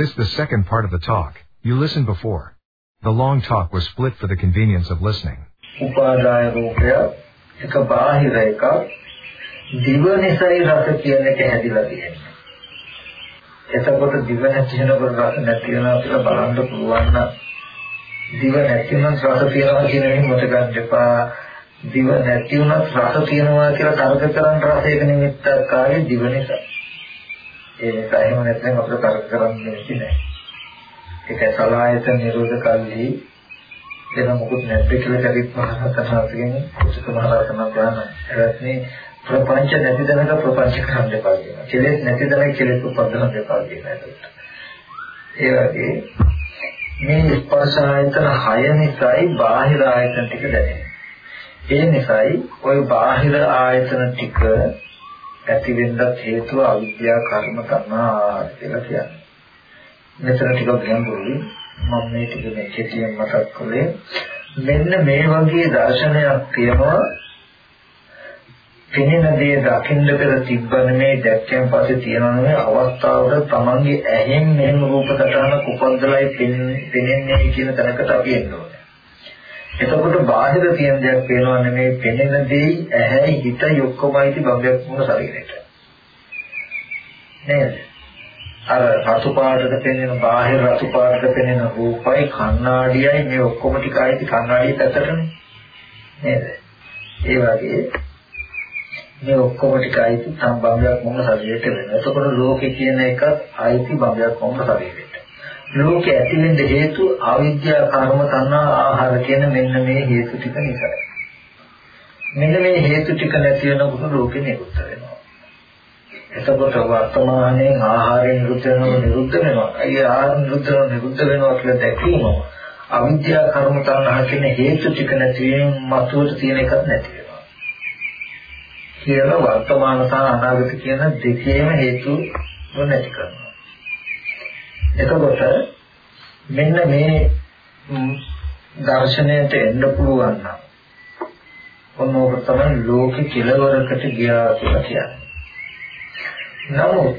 This the second part of the talk. You listened before. The long talk was split for the convenience of listening. උපාදාය රූපය එක බාහිර එකක් දිව නිසයි රස කියන එක හැදිලා තියෙනවා. එතකොට දිව නැති වෙනකොට රස නැති වෙනවා කියලා බලන්න පුළුවන් නම් දිව නැති වුණත් රස තියනවා කියන එක මත ගන්න එපා. දිව නැති වුණත් රස තියනවා කියලා තර්ක කරන් රසයක නිමිත්තක් ආවේ දිව නිසා. ඒ නිසා එහෙම නැත්නම් අපිට තර්ක කරන්න දෙන්නේ නැහැ. ඒක සලායතන නිරෝධ කල්හි එන මොකුත් නැද්ද කියලා කරිත් මහසතනාසයෙන් කුසක මහරහතන් වහන්සේ රත්නේ ප්‍රපංච නැති දැනක ප්‍රපංච කරන්න එපා කියනවා. කෙලෙස් නැති දැනක කෙලෙස් උපදින්න එපා කියනවා. ඒ වගේ මේ ස්පර්ශ ආයතන 6 නිසායි බාහිර ආයතන ටික දැනෙන්නේ. ඒ නිසායි ওই බාහිර ආයතන ටික ඇති වෙන්නත් හේතුව අවිද්‍යා කර්ම තණ්හා කියලා කියන්නේ. මෙතන ටිකක් ගැඹුරුයි මම මේ ටික මේ කෙටියෙන් මතක් කළේ මෙන්න මේ වගේ දර්ශනයක් තියෙනවා පෙනෙන දේ දකින්න පෙර තිබ්බන මේ දැක්කයන් පස්සේ තියෙනවා නේ අවස්ථාවල තමන්ගේ ඇහෙන් මෙහෙම රූප සටහන කුපන්දලයි පෙනෙන්නේ කියන තැනකට අපි එන්න ඕනේ. එතකොට බාහිර තියෙන දෙයක් පේනව නෙමෙයි පෙනෙන දෙයි ඇහැයි හිතයි ඔක්කොමයි ති බඹයක් වුණ ශරීරයට නේද? අර රතු පාටට පෙනෙන බාහිර රතු පාටට පෙනෙන රූපයි කණ්ණාඩියයි මේ ඔක්කොම ටික ආයේ කණ්ණාඩිය පැත්තටනේ. නේද? ඒ වගේ මේ ඔක්කොම ටික ආයේ සම්බන්ධයක් මොන ශරීරයට වෙනවා. එතකොට ලෝකේ කියන එකත් ආයේ බඹයක් මොන ශරීරයට ලෝකේ ඇති වෙන්න හේතු අවිද්‍යා කර්ම තණ්හා ආහාර කියන මෙන්න මේ හේතු ටික නිසායි මෙන්න මේ හේතු ටික නැති වෙනකොට ලෝකෙ නිරුද්ධ වෙනවා එතකොට වර්තමානයේ ආහාරයෙන් නිරුද්ධ වෙනවා නිරුද්ධ වෙනවා. ඒ ආහාර නිරුද්ධ වෙනවා නිරුද්ධ වෙනවා කියලා දැකීම අවිද්‍යා කර්ම තණ්හා කියන හේතු ටික නැති වීම මතුවට තියෙන එකක් නැති වෙනවා. කියලා වර්තමාන සහ අනාගත කියන දෙකේම හේතු නැති කරනවා. එතකොට මෙන්න මේ දර්ශනයට එන්න පුළුවන් නම් ඔන්නෝක තමයි ලෝකෙ කෙලවරකට ගියා කියලා කියන්නේ. නමුත්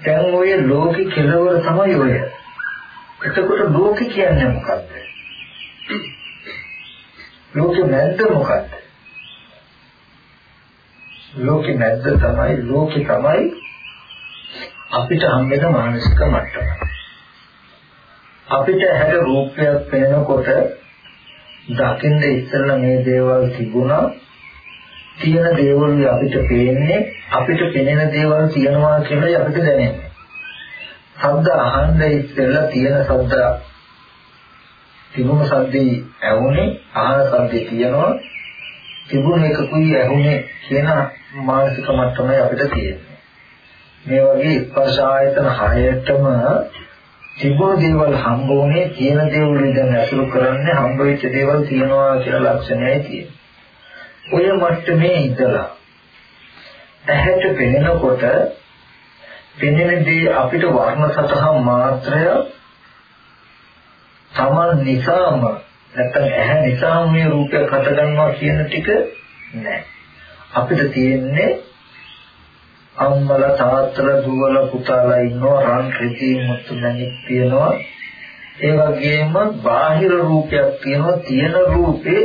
දැන් ඔය ලෝකේ කෙලවර තමයි ඔය. එතකොට ලෝකේ කියන්නේ මොකද්ද? ලෝකේ නැද්ද මොකද්ද? ලෝකේ නැද්ද තමයි ලෝකේ තමයි අපිට හම්බෙන මානසික මට්ටම. අපිට හැද රූපයක් පේනකොට දකින්න ඉස්සෙල්ලා මේ දේවල් තිබුණා තියෙන දේවල් අපිට පේන්නේ අපිට පෙනෙන දේවල් තියෙනවා කියලා අපිට දැනෙන්නේ. ශබ්ද අහන්න ඉස්සෙල්ලා තියෙන ශබ්ද තිබුණු ශබ්දේ ඇහුනේ අහන ශබ්දේ තියෙනවා තිබුණ එකකුයි ඇහුනේ කියන මානසික මට්ටමයි අපිට තියෙන්නේ. මේ වගේ ස්පර්ශ ආයතන හයතම තිබුණු දේවල් හම්බ වුණේ තියෙන දේවල් දැන් අසුරු කරන්නේ හම්බ වෙච්ච දේවල් තියෙනවා කියලා ලක්ෂණයයි තියෙන්නේ. ඔය මට්ටමේ ඉඳලා ඇහැට පෙනෙනකොට පෙනෙන දේ අපිට වර්ණ සතහන් මාත්‍රය තමන් නිසාම නැත්නම් ඇහැ නිසාම මේ රූපයක් හටගන්නවා කියන ටික නෑ අපිට තියෙන්නේ අම්මලා තාත්තලා දුවලා පුතාලා ඉන්නවා රන් රිදී මුතු නැණික් තියෙනවා ඒ වගේම බාහිර රූපයක් තියෙනවා තියෙන රූපේ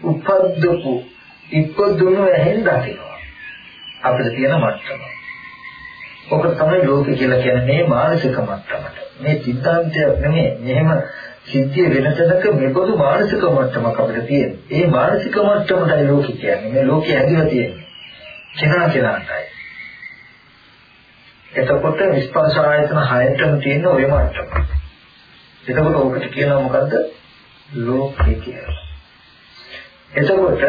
උපද්දපු ඉපදුණු ඇහෙන් දකිනවා අපිට තියෙන මට්ටම. ඔක තමයි ලෝකේ කියලා කියන්නේ මේ මානසික මට්ටමට. මේ සිද්ධාන්තයක් නෙමෙයි. මෙහෙම සිද්ධිය වෙනසක මෙබඳු මානසික මට්ටමක් අපිට තියෙනවා. ඒ මානසික මට්ටමටයි ලෝකේ කියන්නේ. මේ ලෝකේ හැදිලා තියෙන්නේ. කෙනා කෙනාටයි. එතකොට ස්පර්ශ ආයතන හයටම තියෙන ඔය මට්ටම. එතකොට ඔකට කියනවා මොකද්ද? ලෝකේ කියලා. එතකොට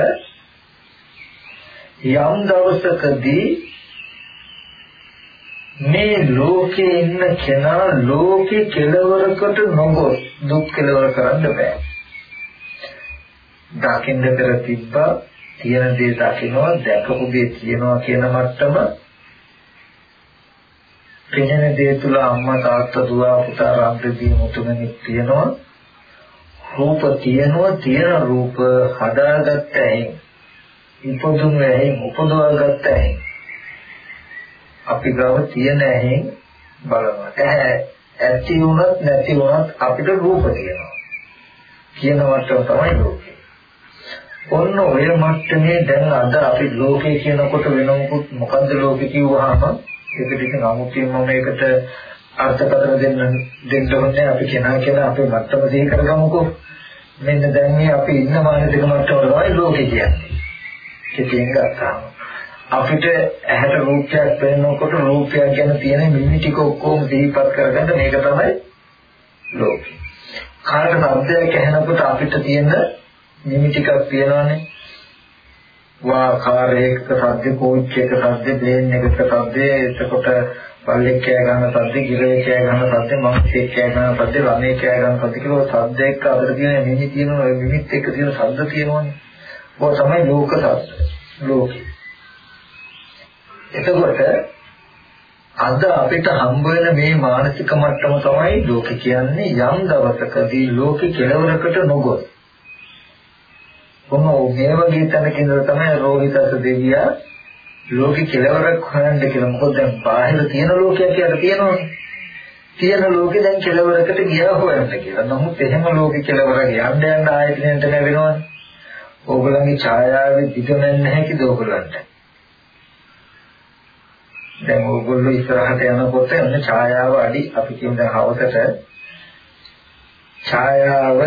යම් දවසකදී මේ ලෝකේ ඉන්න කෙනා ලෝකේ කෙලවරකට නොගොස්. දුක් කෙලවර කරන්න බෑ. දකින්න පෙර තිබ්බා තියෙන දේ දකින්නවා දැකපු දේ තියෙනවා කියන මට්ටම. පෙනෙන දේ තුල අම්මා තාත්තා දුව පුතා රාම්පදී මුතුමෙක් තියෙනවා. රූප තියෙනවා තියෙන රූප හදාගත්ත ඇහෙන්. ඉපදුන ඇහෙන් උපදවාගත්ත ඇහෙන්. අපි ගාව තියෙන ඇහෙන් බලනවා. ඇහැ ඇති වුණත් නැති වුණත් අපිට රූප තියෙනවා. කියන මට්ටම තමයි ලෝකේ. ඔන්න ඔය මට්ටමේ දැන් අද අපි ලෝකේ කියනකොට වෙන මොකුත් මොකද්ද ලෝකේ කිව්වහම ඒකට ඉතින් අමුතින්ම මේකට අර්ථකථන දෙන්න දෙන්න ඕනේ අපි කෙනා කෙනා අපේ මට්ටම දිහි කරගමුකෝ. මෙන්න දැන් මේ අපි ඉන්න මානසික මට්ටම තමයි ලෝකේ කියන්නේ. කෙටියෙන් ගත්තාම. අපිට ඇහැට රූපයක් පෙනෙනකොට රූපයක් ගැන තියෙන මිනි ටික ඔක්කොම දීපත් කරගන්න මේක තමයි ලෝකේ. කාට ශබ්දයක් ඇහෙනකොට අපිට තියෙන මිනි ටිකක් තියෙනවානේ. වා කාර්යයක ශබ්ද කෝච්චයක ශබ්ද ප්ලේන් එකක ශබ්ද එතකොට පල්ලෙක් කෑ ගන්න ශබ්ද ගිරේ කෑ ගන්න ශබ්ද මංසෙක් කෑ ගන්න ශබ්ද ළමේ කෑ ගන්න ශබ්ද කියලා ශබ්ද එක්ක අතර තියෙන මිනි තියෙනවා මිනිත් එක්ක තියෙන ශබ්ද තියෙනවානේ. ඔය තමයි ලෝක ශබ්ද. ලෝකේ එතකොට අද අපිට හම්බ වෙන මේ මානසික මට්ටම තමයි ලෝක කියන්නේ යම් දවසකදී ලෝකෙ කෙලවරකට නොගොස්. කොහොම මේ වගේ තැනකින් තමයි රෝහිතස දෙවියා ලෝකෙ කෙලවරක් හොයන්න කියලා. මොකද දැන් බාහිර තියෙන ලෝකයක් කියලා තියෙනවනේ. තියෙන ලෝකෙ දැන් කෙලවරකට ගියා හොයන්න කියලා. නමුත් එහෙම ලෝකෙ කෙලවර යන්න යන්න ආයතනයට නැවෙනවනේ. ඕගොල්ලන්ගේ ඡායාවේ පිටවෙන්නේ නැහැ කිද ඕගොල්ලන්ට? දැන් ඕගොල්ලෝ ඉස්සරහට යනකොට එන්න ඡායාව අඩි අපි කියමු දැන් හවසට ඡායාව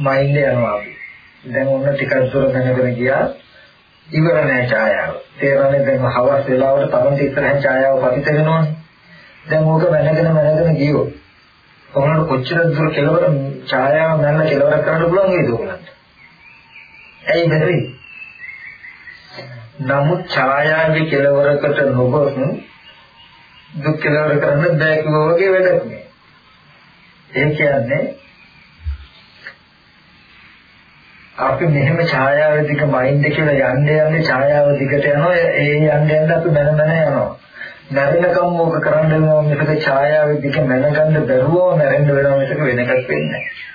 මයින්ඩ් යනවා අපි. දැන් ඔන්න ටිකක් දුර යනකම් ගියා ඉවර නැහැ ඡායාව. තේරෙන්නේ දැන් හවස් වෙලාවට තමන්ට ඉස්සරහින් ඡායාව පතිත වෙනවනේ. දැන් ඕක වෙනගෙන වෙනගෙන ගියෝ. කොහොමද කොච්චර දුර කෙලවර ඡායාව නැන්න කෙලවර කරන්න පුළුවන් වේද ඔයගලන්ට? ඇයි බැරි? නමුත් ඡායාවේ කෙලවරකට නොගොස් දුක් කෙලවර කරන්න බෑ කිව්වා වගේ වැඩක් නේ. ඒ කියන්නේ අපි මෙහෙම ඡායාව දිග මයින්ඩ් කියලා යන්න යන්නේ ඡායාව දිගට යනවා ඒ යන්න යන්න අපි මන මන යනවා. නැරෙනකම් ඕක කරන්න වෙනවා මිසක ඡායාව දිග මනගන්න බැරුවව නැරෙන්න වෙනවා මිසක වෙන එකක් වෙන්නේ නැහැ.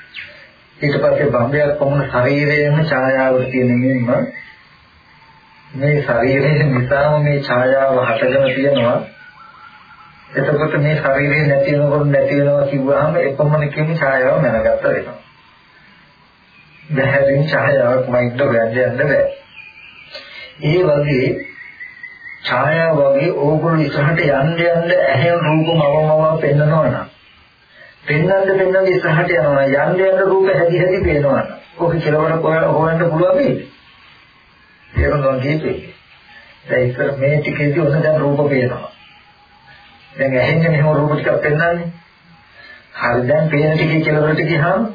ඊට පස්සේ බම්බයක් පමණ ශරීරයේම ඡායාව තියෙන නිමින්ම මේ ශරීරයේ නිසාම මේ ඡායාව හටගෙන තියෙනවා එතකොට මේ ශරීරේ නැති වෙනකොට නැති වෙනවා කිව්වහම එපමණකින් ඡායාව මැනගත්ත වෙනවා. බහැරින් ඡායාවක් මයින්ඩ් හොයන්න යන්න බෑ. ඒ වගේ ඡායාව වගේ ඕගොල්ලෝ ඉස්සරහට යන්න යන්න ඇහෙන රූපම අවමව පෙන්නනවා නම් පෙන්නන්න පෙන්නන්න ඉස්සරහට යනවා යන්න යන්න රූප හැදි හැදි පේනවා. ඔක කෙලවර හොයන්න පුළුවන් වෙයි. තේරුණා කියපේ. දැන් ඉස්සර මේ ටිකේදී ඔන්න දැන් රූප පේනවා. දැන් ඇහෙන්නේ මෙහෙම රූප ටිකක් පෙන්වන්නේ. හරි දැන් පේන ටිකේ කෙලවරට ගියාම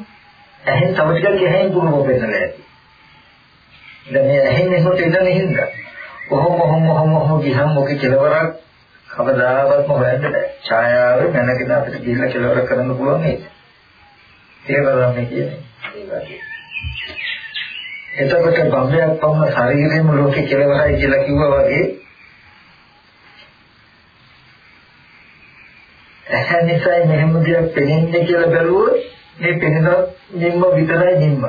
ඇහෙන් තව ටිකක් ඇහෙන් පුරුම පෙන්නලා ඇති. දැන් මේ ඇහෙන්නේ හොට ඉඳන් හින්දා. කොහොම කොහොම කොහොම කොහොම ගියාම ඔකේ කෙලවරක් කවදාවත්ම හොයන්න බෑ. ඡායාව දැනගෙන අපිට ගිහිල්ලා කෙලවර කරන්න පුළුවන් නේද? ඒක තමයි කියන්නේ. ඒ වගේ. එතකොට බම්බයක් පමණ ශරීරෙම ලෝකේ කෙලවරයි කියලා කිව්වා වගේ ඇහැ නිසායි මෙහෙම දෙයක් පෙනෙන්නේ කියලා බැලුවොත් මේ පෙනෙන නිම්ම විතරයි නිම්ම.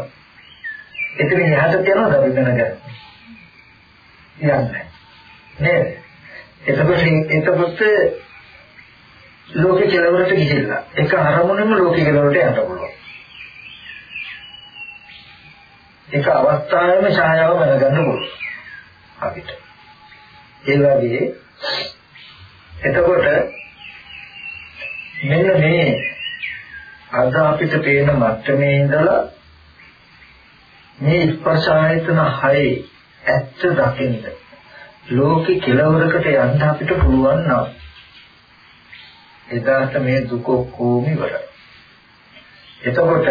එතන එහාට යනවද අපි දැනගන්න? යන්නේ. නේද? එතකොට එතකොට ලෝකේ කෙලවරට ගිහිල්ලා එක අරමුණෙම ලෝකේ කෙලවරට යන්න පුළුවන්. එක අවස්ථාවෙම ඡායාව මනගන්න පුළුවන් අපිට. ඒ වගේ එතකොට මෙන්න මේ අද අපිට පේන මට්ටමේ ඉඳලා මේ ස්පර්ශ ආයතන හයේ ඇත්ත දකින්න ලෝකේ කෙලවරකට යන්න අපිට පුළුවන් නම් එදාට මේ දුක කොහොම ඉවරයි. එතකොට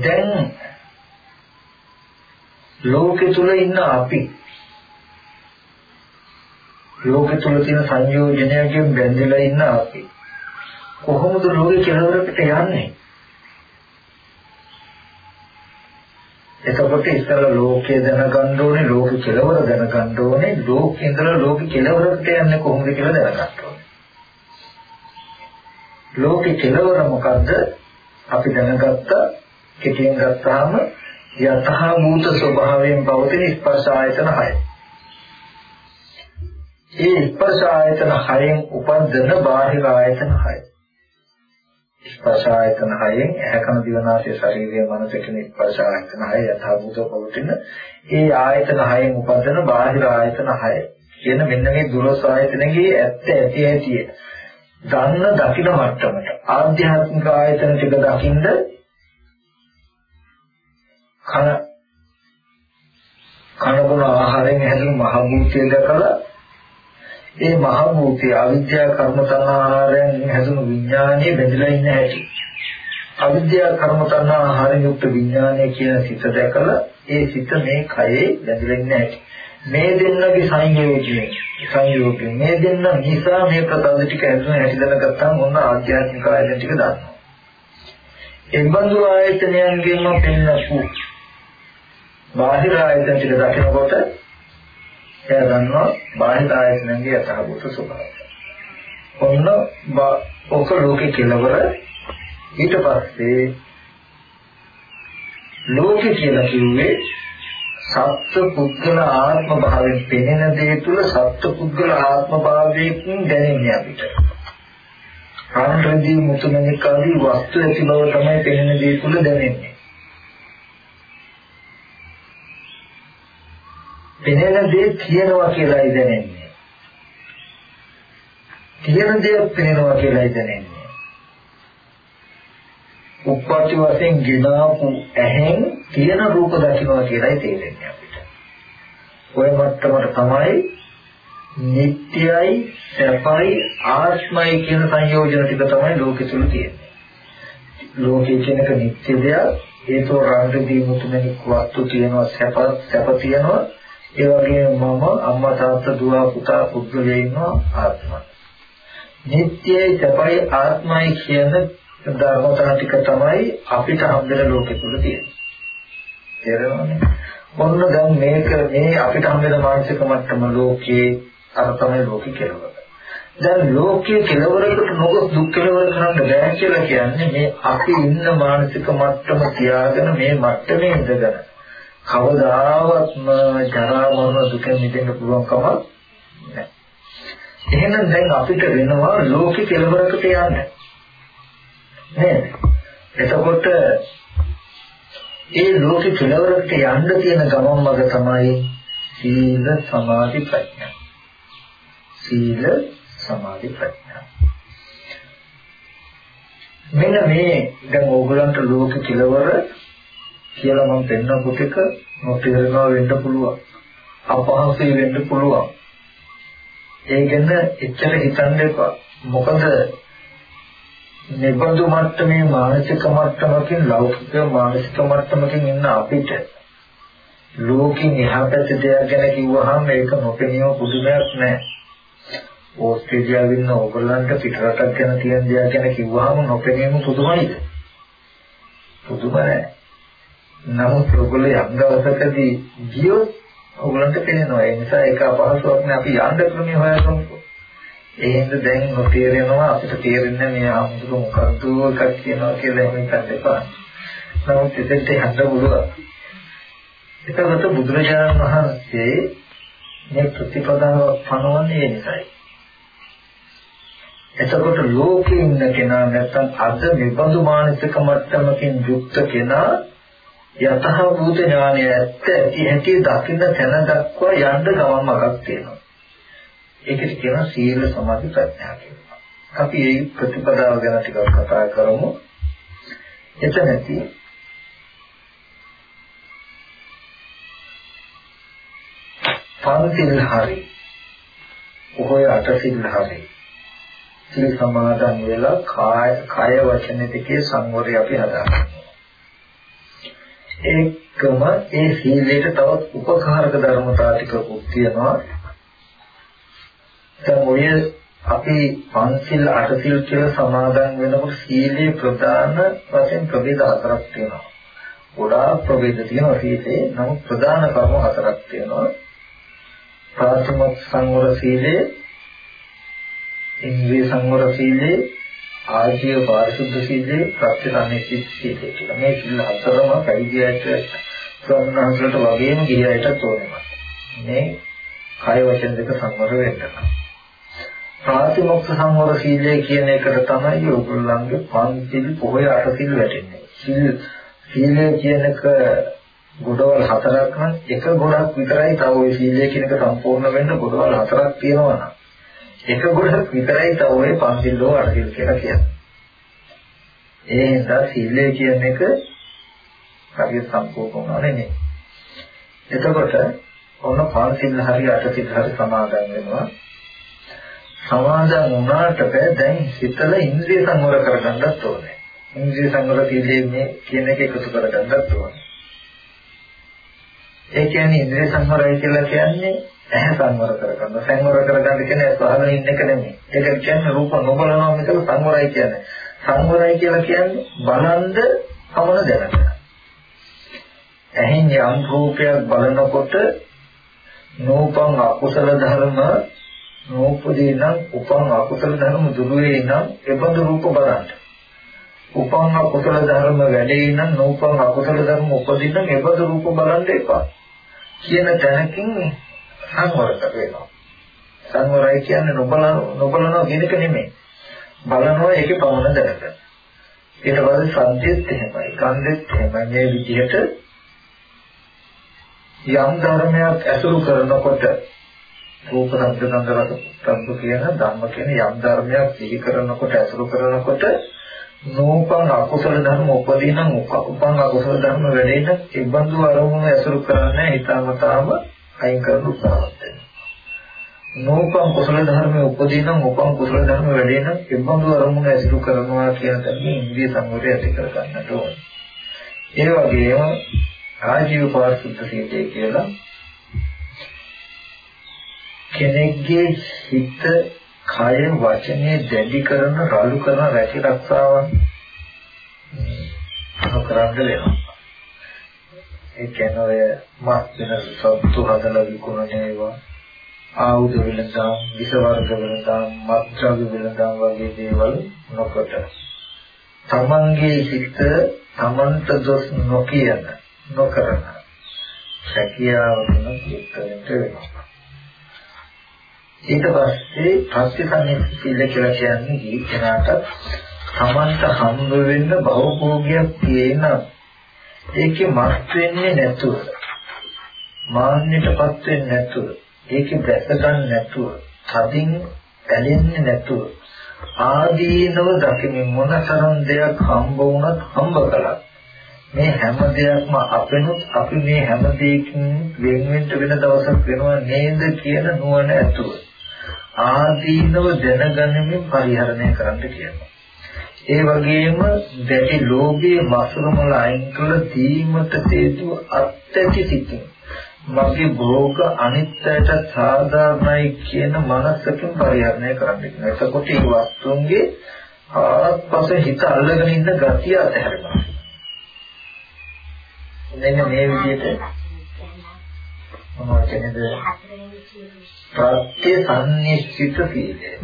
දැන් ලෝකෙ තුල ඉන්න අපි ලෝකෙ තුල තියෙන සංයෝජනයකින් බැඳලා ඉන්න අපි කොහොමද ලෝකෙ කෙලවරකට යන්නේ? එතකොට ඉස්සර ලෝකය දැනගන්න ඕනේ ලෝකෙ කෙලවර දැනගන්න ඕනේ ලෝකෙ ඉඳලා ලෝකෙ කෙලවරකට යන්නේ කොහොමද කියලා දැනගන්න ඕනේ. ලෝකෙ කෙලවර මොකද්ද? අපි දැනගත්තා කෙටියෙන් ගත්තාම යතහ භූත ස්වභාවයෙන් පවතින ස්පර්ශ ආයතන 6. ඒ ස්පර්ශ ආයතන හයෙන් උපදින බාහිර ආයතන හය. ස්පර්ශ ආයතන හයෙන් ඇහැ කන දිව නාසය ශරීරය මනස කියන ස්පර්ශ ආයතන හය යථාභූතව පවතින ඒ ආයතන හයෙන් උපදින බාහිර ආයතන හය කියන මෙන්න මේ දුරස් ආයතනගේ ඇත්ත ඇති ඇති දන්න දකින මට්ටමට ආධ්‍යාත්මික ආයතන ටික දකින්ද කන කනබුන ආහාරයෙන් හැදෙන මහ භූතය දැකලා ඒ මහ භූතය අවිද්‍යා කර්ම තණ්හාහාරයෙන් හැදුණු විඥානයේ බැඳලා ඉන්න හැටි. අවිද්‍යා කර්ම තණ්හාහාරයෙන් යුක්ත විඥානය කියන සිත දැකලා ඒ සිත මේ කයේ බැඳලා ඉන්න හැටි. මේ දෙන්නගේ සංයෝජනය. සංයෝගය. මේ දෙන්න නිසා මේ ප්‍රතන්ද ටික ඇතුළේ හැටි දැනගත්තාම මොන ආධ්‍යාත්මික ආයතන ටික දන්නවා. එබඳු ආයතනයන්ගෙන්ම පෙන්නපු බාහිර ආයතන ටික දකිනකොට එයා දන්නවා බාහිර ආයතනන්ගේ යථාභූත ස්වභාවය. ඔන්න ඔක ලෝකේ කෙලවර ඊට පස්සේ ලෝකේ කියලා කිව්වේ සත්ත්ව පුද්ගල ආත්ම භාවයෙන් පෙනෙන දේ තුල සත්ත්ව පුද්ගල ආත්ම භාවයෙන් දැනෙන්නේ අපිට. කාන්තරදී මුතුමනික ආදී වස්තු ඇති බව තමයි පෙනෙන දේ තුල දැනෙන්නේ. පෙනෙන දේ තියෙනවා කියලායි දැනෙන්නේ. තියෙන දේ පෙනෙනවා කියලායි දැනෙන්නේ. උප්පත්ති වශයෙන් ගිනාපු ඇහෙන් තියෙන රූප දකින්නවා කියලායි තේරෙන්නේ අපිට. ඔය මට්ටමට තමයි නිට්ටයයි සැපයි ආත්මයි කියන සංයෝජන ටික තමයි ලෝකෙ තුල තියෙන්නේ. ලෝකේ කියනක නිට්ටය දෙයක් ඒතෝ රාගදී මුතුමැණික් වස්තු තියෙනවා සැප සැප තියෙනවා ඒ වගේම මම අම්මා තාත්තා දුව පුතා පුද්ගලයා ඉන්නවා ආත්මය. නිට්ටයයි සපයි ආත්මයි කියන ධර්මතා ටික තමයි අපිට හම්බෙන ලෝකෙ තුල තියෙන්නේ. තේරෙනවද? ඔන්න දැන් මේක මේ අපිට හම්බෙන මානසික මට්ටම ලෝකයේ අර තමයි ලෝකෙ කෙලවර. දැන් ලෝකයේ කෙලවරකට නොගොස් දුක් කෙලවර කරන්න බෑ කියලා කියන්නේ මේ අපි ඉන්න මානසික මට්ටම තියාගෙන මේ මට්ටමේ ඉඳගෙන කවදාවත්ම ජරා මරණ දුකෙන් මිදෙන්න පුළුවන් කමක් නැහැ. එහෙනම් දැන් අපිට වෙනවා ලෝකෙ කෙලවරකට යන්න. නේද? එතකොට ඒ ලෝකෙ කෙලවරකට යන්න තියෙන ගමන් මඟ තමයි සීල සමාධි ප්‍රඥා. සීල සමාධි ප්‍රඥා. මෙන්න මේ දැන් ඕගලන්ට ලෝක කෙලවර කියලා මම පෙන්නපු ටික නොතේරෙනවා වෙන්න පුළුවන්. අපහසුයි වෙන්න පුළුවන්. ඒ ගැන එච්චර හිතන්න එපා. මොකද නිබඳු මට්ටමේ මානසික මට්ටමකින් ලෞකික මානසික මට්ටමකින් ඉන්න අපිට ලෝකෙන් එහා පැත්තේ දෙයක් ගැන කිව්වහම ඒක නොපෙනීම පුදුමයක් නෑ. ඕස්ට්‍රේලියාවේ ඉන්න ඕගොල්ලන්ට පිටරටක් ගැන තියෙන දෙයක් ගැන කිව්වහම නොපෙනීම පුදුමයිද? පුදුම නෑ. නමුත් ඔයගොල්ලෝ යම් දවසකදී ගියොත් ඔයගොල්ලන්ට පේනවා ඒ නිසා ඒක අපහසුයක් නෑ අපි යන්න ක්‍රමයේ හොයාගමු. ඒ හින්දා දැන් නොතේරෙනවා අපිට තේරෙන්නේ මේ අමුතු මොකද්ද එකක් කියනවා කියලා එහෙම හිතන්න එපා. නමුත් එතෙන්ට යන්න පුළුවන්. ඒකකට බුදුරජාණන් වහන්සේ මේ ප්‍රතිපදාව පනවන්නේ ඒ නිසායි. එතකොට ලෝකේ ඉන්න කෙනා නැත්තම් අද නිබඳු මානසික මට්ටමකින් යුක්ත කෙනා යතහ භූත ඥානය ඇත්ත ඇති ඇති දකින්න තැන දක්වා යන්න ගමන් මගක් තියෙනවා. ඒකට කියනවා සීල සමාධි ප්‍රඥා කියලා. අපි මේ ප්‍රතිපදාව ගැන ටිකක් කතා කරමු. එතනදී පන්තිල් හරි ඔය අටසිල් හරි සීල සමාදන් වෙලා කාය කය වචන දෙකේ සංවරය අපි හදාගන්නවා. ඒකම ඒ සීලයට තවත් උපකාරක ධර්මතා ටිකකුත් තියෙනවා. දැන් ඔය අපි පන්සිල් අටසිල් කියලා සමාදන් වෙනකොට සීලේ ප්‍රධාන වශයෙන් ප්‍රභේද හතරක් තියෙනවා. ගොඩාක් ප්‍රභේද තියෙනවා සීලේ. නමුත් ප්‍රධාන කර්ම හතරක් තියෙනවා. ප්‍රාථමික සංවර සීලය, ඉන්ද්‍රිය සංවර සීලය, ආජීව පාරිශුද්ධ සීලේ ප්‍රත්‍යසන්නිසිත සීලේ කියලා. මේ සීල හතරම පැවිදියට ස්වර්ණහන්සලට වගේම ගිහියටත් ඕනෙම. මේ කාය වචන දෙක සංවර වෙන්න. ප්‍රාතිමොක්ඛ සංවර සීලය කියන එකට තමයි ඔයගොල්ලන්ගේ පංචිල් පොහොය අටසිල් වැටෙන්නේ. සීල සීලය කියන එක ගොඩවල් හතරක් නම් එක ගොඩක් විතරයි තව ওই සීලය කියන එක සම්පූර්ණ වෙන්න ගොඩවල් හතරක් තියෙනවා නම් එක ගොඩක් විතරයි තව ওই පංචිල් හෝ අටසිල් කියලා කියන්නේ. ඒ හින්දා සීලය කියන එක හරියට සම්පූර්ණ වුණා නෙමෙයි. එතකොට ඔන්න පංචිල් හරි අටසිල් හරි සමාදන් වෙනවා. සමාදන් වුණාට බෑ දැන් හිතල ඉන්ද්‍රිය සංවර කරගන්නත් ඕනේ. ඉන්ද්‍රිය සංවර තීලයේ කියන එක එකතු කරගන්නත් ඕනේ. ඒ කියන්නේ ඉන්ද්‍රිය සංවරය කියලා කියන්නේ ඇහැ සංවර කරගන්න. සංවර කරගන්න කියන්නේ සහගෙන ඉන්න එක නෙමෙයි. ඒක කියන්නේ රූප නොබලනවා මිසක සංවරයි කියන්නේ. සංවරයි කියලා කියන්නේ බලන්ද පමණ දැනගන්න. ඇහෙන් යම් රූපයක් බලනකොට නූපං අකුසල ධර්ම නෝපදී නම් උපන් අකුසල ධර්ම දුරු වේ නම් එබඳු රූප බලන්න. උපන් අකුසල ධර්ම වැඩේ නම් නෝපන් අකුසල ධර්ම උපදින නම් එබඳු රූප බලන්න එපා. කියන තැනකින් සංවර වෙනවා. සංවරයි කියන්නේ නොබල නොබලනවා කියන එක නෙමෙයි. බලනවා ඒකේ පමණ දැනගන්න. ඊට පස්සේ සද්දෙත් එහෙමයි, ගන්ධෙත් එහෙමයි මේ විදිහට යම් ධර්මයක් ඇසුරු කරනකොට රූප ශබ්ද ගන්ධ රස සම්ප කියන ධම්ම කියන යම් ධර්මයක් සිහි කරනකොට අසුරු කරනකොට නෝපං අකුසල ධර්ම උපදීනම් උපං අකුසල ධර්ම වැඩෙන ඉබ්බන්දු අරමුණු අසුරු කරන්නේ හිතාමතාම අයින් කරන උත්සාහවත් වෙනවා නෝපං කුසල ධර්ම උපදීනම් උපං කුසල ධර්ම වැඩෙන ඉබ්බන්දු අරමුණු අසුරු කරනවා කියන තැනින් ඉන්ද්‍රිය සංවරය ඇති කර ගන්නට ඕනේ ඒ වගේම ආජීව පාරිශුද්ධ සීලය කියලා කෙනෙක්ගේ හිත කය වචනේ දැඩි කරන රළු කරන රැකී රක්ෂාවන් කරන්න වෙනවා. ඒ කියන්නේ ඔය මාත් වෙන සත්තු හදලා විකුණන ඒවා ආයුධ වෙනදාම් විස වර්ග වෙනදාම් මත්ද්‍රව්‍ය වෙනදාම් වගේ දේවල් නොකොට තමන්ගේ හිත තමන්ට දොස් නොකියන නොකරන හැකියාව තුන එක්කෙනෙක් වෙනවා. ඊට පස්සේ ප්‍රතිසංනිත් සීල කියලා කියන්නේ ජීවිතනාට තමන්ට හම්බ වෙන්න භවභෝගයක් තියෙන ඒකේ මත් වෙන්නේ නැතුව. මාන්නයටපත් වෙන්නේ නැතුව. ඒකේ දැස ගන්න නැතුව. තදින් ඇලෙන්නේ නැතුව. ආදීනව දකිමින් මොනතරම් දෙයක් හම්බ වුණත් හම්බ කළා. මේ හැම දෙයක්ම අපෙනුත් අපි මේ හැම දෙයකින් වෙන වෙන දවසක් වෙනවා නේද කියන නුවණ ඇතුව. ආදීනව දැනගැනීමෙන් පරිහරණය කරන්න කියනවා. ඒ වගේම දැටි ලෝභයේ මසුරුමල අයින් කළ දීමට හේතු අත්‍යති සිටින්. මගේ භෝග අනිත්‍යයට සාධාරණයි කියන මනසකින් පරිහරණය කරන්න කියනවා. එතකොට මේ වස්තුන්ගේ ආත්පස හිත අල්ලගෙන ඉන්න ගතිය අතහැරෙනවා. මෙන්න මේ විදිහට මොනවද කියන්නේ ප්‍රත්‍ය සංනිශ්චිත සීලය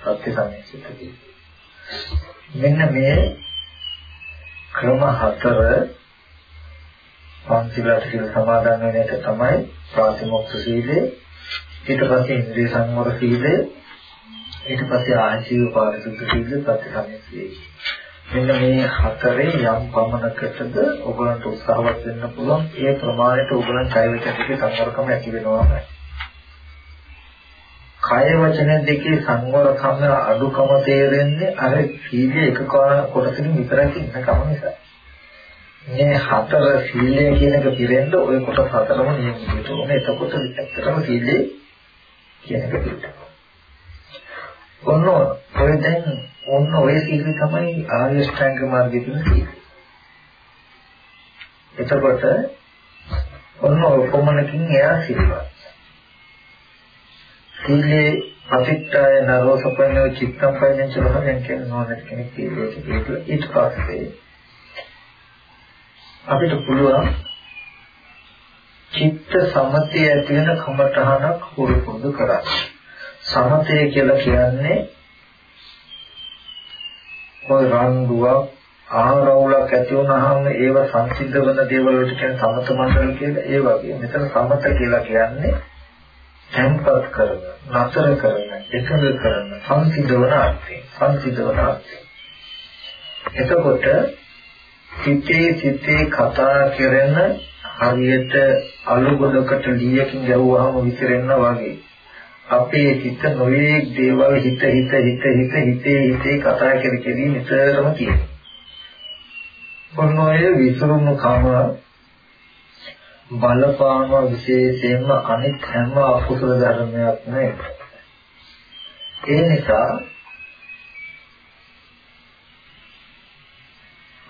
ප්‍රත්‍ය සංනිශ්චිත සීලය මෙන්න මේ ක්‍රම හතර පංචිලාට සීල සමාදන් වෙන එක තමයි ප්‍රාතිමොක්ඛ සීලය. ඊට පස්සේ ඉන්ද්‍රිය සංවර සීලය. ඊට පස්සේ ආජීව පාරිශුද්ධ සීලය ප්‍රත්‍ය සංනිශ්චිත මෙන්න මේ හතරේ යම් පමණකටද ඔයගලන්ට උත්සාහවත් වෙන්න පුළුවන්. ඒ ප්‍රමාණයට ඔයගලන් කය වචන දෙකේ සංවරකම ඇති වෙනවා. කය වචන දෙකේ සංවරකම අඩුකම තේරෙන්නේ අර සීලයේ එක කොටසකින් විතරක් ඉන්නකම නිසා මේ හතර සීලය කියන එක පිරෙන්න ওই කොටස් හතරම නියමිත වෙනවා එතකොට ඇත්තටම සීලේ කියන එක පිළිගන්නවා ඔන්න ඔය දැන් ඔන්න ඔය සීල තමයි ආර්ය ශ්‍රැංග මාර්ගයේ තියෙන සීල. එතකොට ඔන්න ඔපමණකින් එයා සිල්වත්. සීලේ අතිත්‍යය නරෝසපන්නෝ චිත්තම් පයින් චලහයෙන් කියන නෝනෙත් කෙනෙක් කියලා ඊට පස්සේ අපිට පුළුවන් චිත්ත සමතය ඇති වෙන කමඨහනක් හුරු පුරුදු කරන්න. සමතය කියලා කියන්නේ કોઈ රණ්ඩුවක් ආරවුලක් ඇති වුනහම ඒව සංසිද්ධ වෙන දේවල් වලට කියන සමත මණ්ඩල කියලා ඒ වගේ මෙතන සමත කියලා කියන්නේ tempat කරන, නතර කරන, එකඟ කරන, සංසිඳවන අර්ථය. සංසිඳවන අර්ථය. එතකොට සිතේ සිතේ කතා කරන හරියට අලු ගොඩකට ලීයකින් ගැහුවාම විසිරෙන්න වගේ අපේ හිත නොයේක් දේවල් හිත හිත හිත හිත හිතේ හිතේ කතා කර කර නිතරම තියෙනවා. මොනෝය විසුරුණු කම බලපානවා විශේෂයෙන්ම අනිත් හැම අකුසල ධර්මයක්ම ඒ නිසා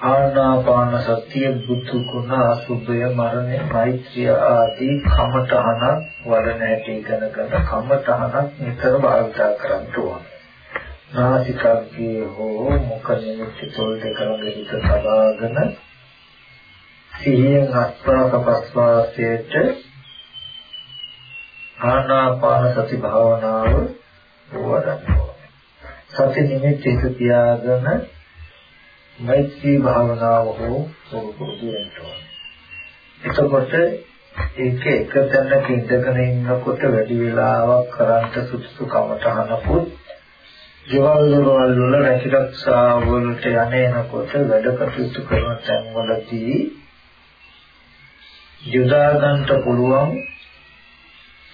ආනාපාන සතිය බුදු ගුණ අසුභය මරණය මෛත්‍රිය ආදී කමඨහන වඩන හැටි ඉගෙනගෙන කමඨහනක් නිතර භාවිතා කරන්න ඕන. නාසිකාග්‍රේ හෝ මුඛ නිමිති තොල් දෙක ළඟ හිත සබාගෙන සිහියෙන් අස්වාස ප්‍රස්වාසයට ආනාපාන සති භාවනාව වඩන්න ඕනේ. සති නිමිති තියාගෙන මෛත්‍රී භාවනාව හෝ පුරුදු වෙන්න ඕනේ. එතකොට ඒක එක තැනක ඉඳගෙන ඉන්නකොට වැඩි වෙලාවක් කරන්ට සුදුසු කමටහනකුත් ජීවල් වල වල රැකිරක්ෂා වලට යන්නේනකොට වැඩ කටයුතු කරන තැන්වලදී යොදා ගන්නට පුළුවන්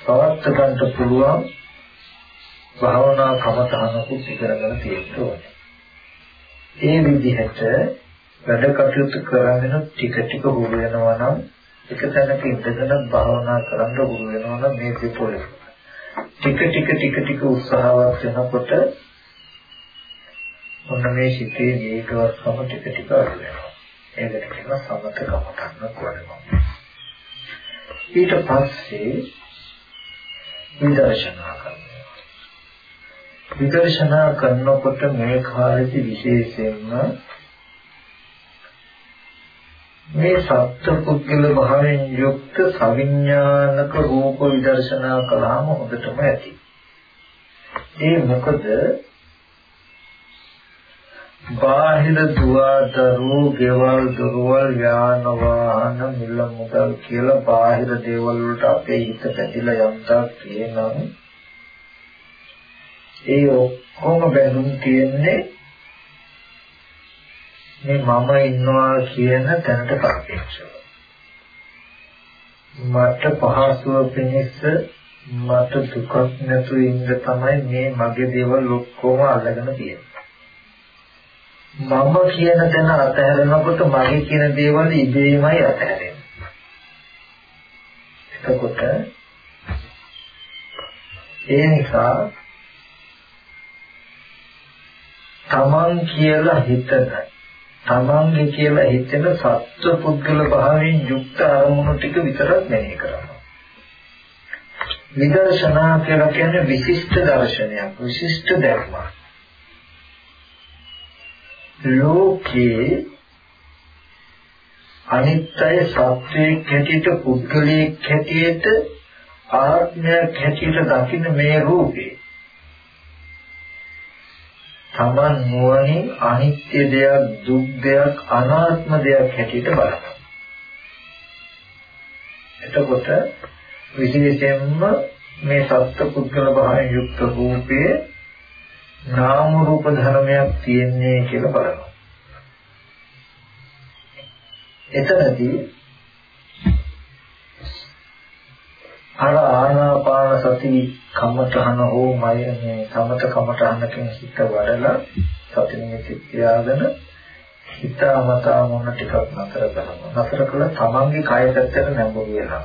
පවත් ගන්නට පුළුවන් භාවනා කමතහනකුත් ඉගෙනගෙන තියෙන්න ඕනේ. ඒ විදිහට වැඩ කටයුතු කරගෙන ටික ටික හුරු වෙනවා නම් එක තැනක ඉඳගෙන භාවනා කරන්න හුරු වෙනවා නම් මේ පිටුලේ ටික ටික ටික ටික උත්සාහවත් වෙනකොට ඔන්න මේ සිතේ වේගවත්කම ටික ටික අඩු වෙනවා. ඒකට කියනවා සමතකම ගන්න කොරනවා ඊට පස්සේ විදර්ශනා කරනවා විදර්ශනා කරනකොට මේ කාලෙදි විශේෂයෙන්ම මේ සත්පුද්ගල භාවයෙන් යුක්ත සවිඥානික රූප විදර්ශනා කළාම හොඳටම ඇති. ඒ මොකද බාහිර දුවදරු ගෙවල් දොරවල් යාන වාහන මිල මුදල් කියලා බාහිර දේවල් වලට අපේ හිත පැතිලා යන්තා කියනනම් ඒ ඔක්කොම බැඳුම් තියෙන්නේ මේ මම ඉන්නවා කියන තැනට සාපේක්ෂව. මට පහසුව පිණිස මට දුකක් නැතු ඉන්න තමයි මේ මගේ දේවල් ඔක්කොම අල්ලගෙන තියෙන්නේ. මම කියන තැන අතහැරෙනකොට මගේ කියන දේවල් ඉබේමයි අතහැරෙන්නේ. එතකොට ඒ නිසා තමන් කියලා හිතන තමන්ගේ කියලා හිතෙන සත්ව පුද්ගල භාවයෙන් යුක්ත අරමුණු ටික විතරක් මෙහෙ කරනවා. විදර්ශනා කියලා කියන්නේ විශිෂ්ට දර්ශනයක්, විශිෂ්ට දැක්මක්. ලෝකේ අනිත්‍ය සත්‍යයක් හැටියට පුද්ගලයෙක් හැටියට ආත්මයක් හැටියට දකින්න මේ රූපේ තමන් නුවණින් අනිත්‍ය දෙයක් දුක් දෙයක් අනාත්ම දෙයක් හැටියට බලනවා. එතකොට විශේෂයෙන්ම මේ සත්‍ය පුද්ගල භාවයෙන් යුක්ත රූපයේ නාම රූප ධර්මයක් තියෙන්නේ කියලා බලනවා. එතනදී අර ආනාපාන සති කමතහන හෝ මය මේ සමත කමතහනකින් හිත වඩලා සති නිමිති තියාගෙන හිතාමතා මොන ටිකක් නතර කරනවා. නතර කළා තමන්ගේ කය පැත්තට නැඹුරු වෙනවා.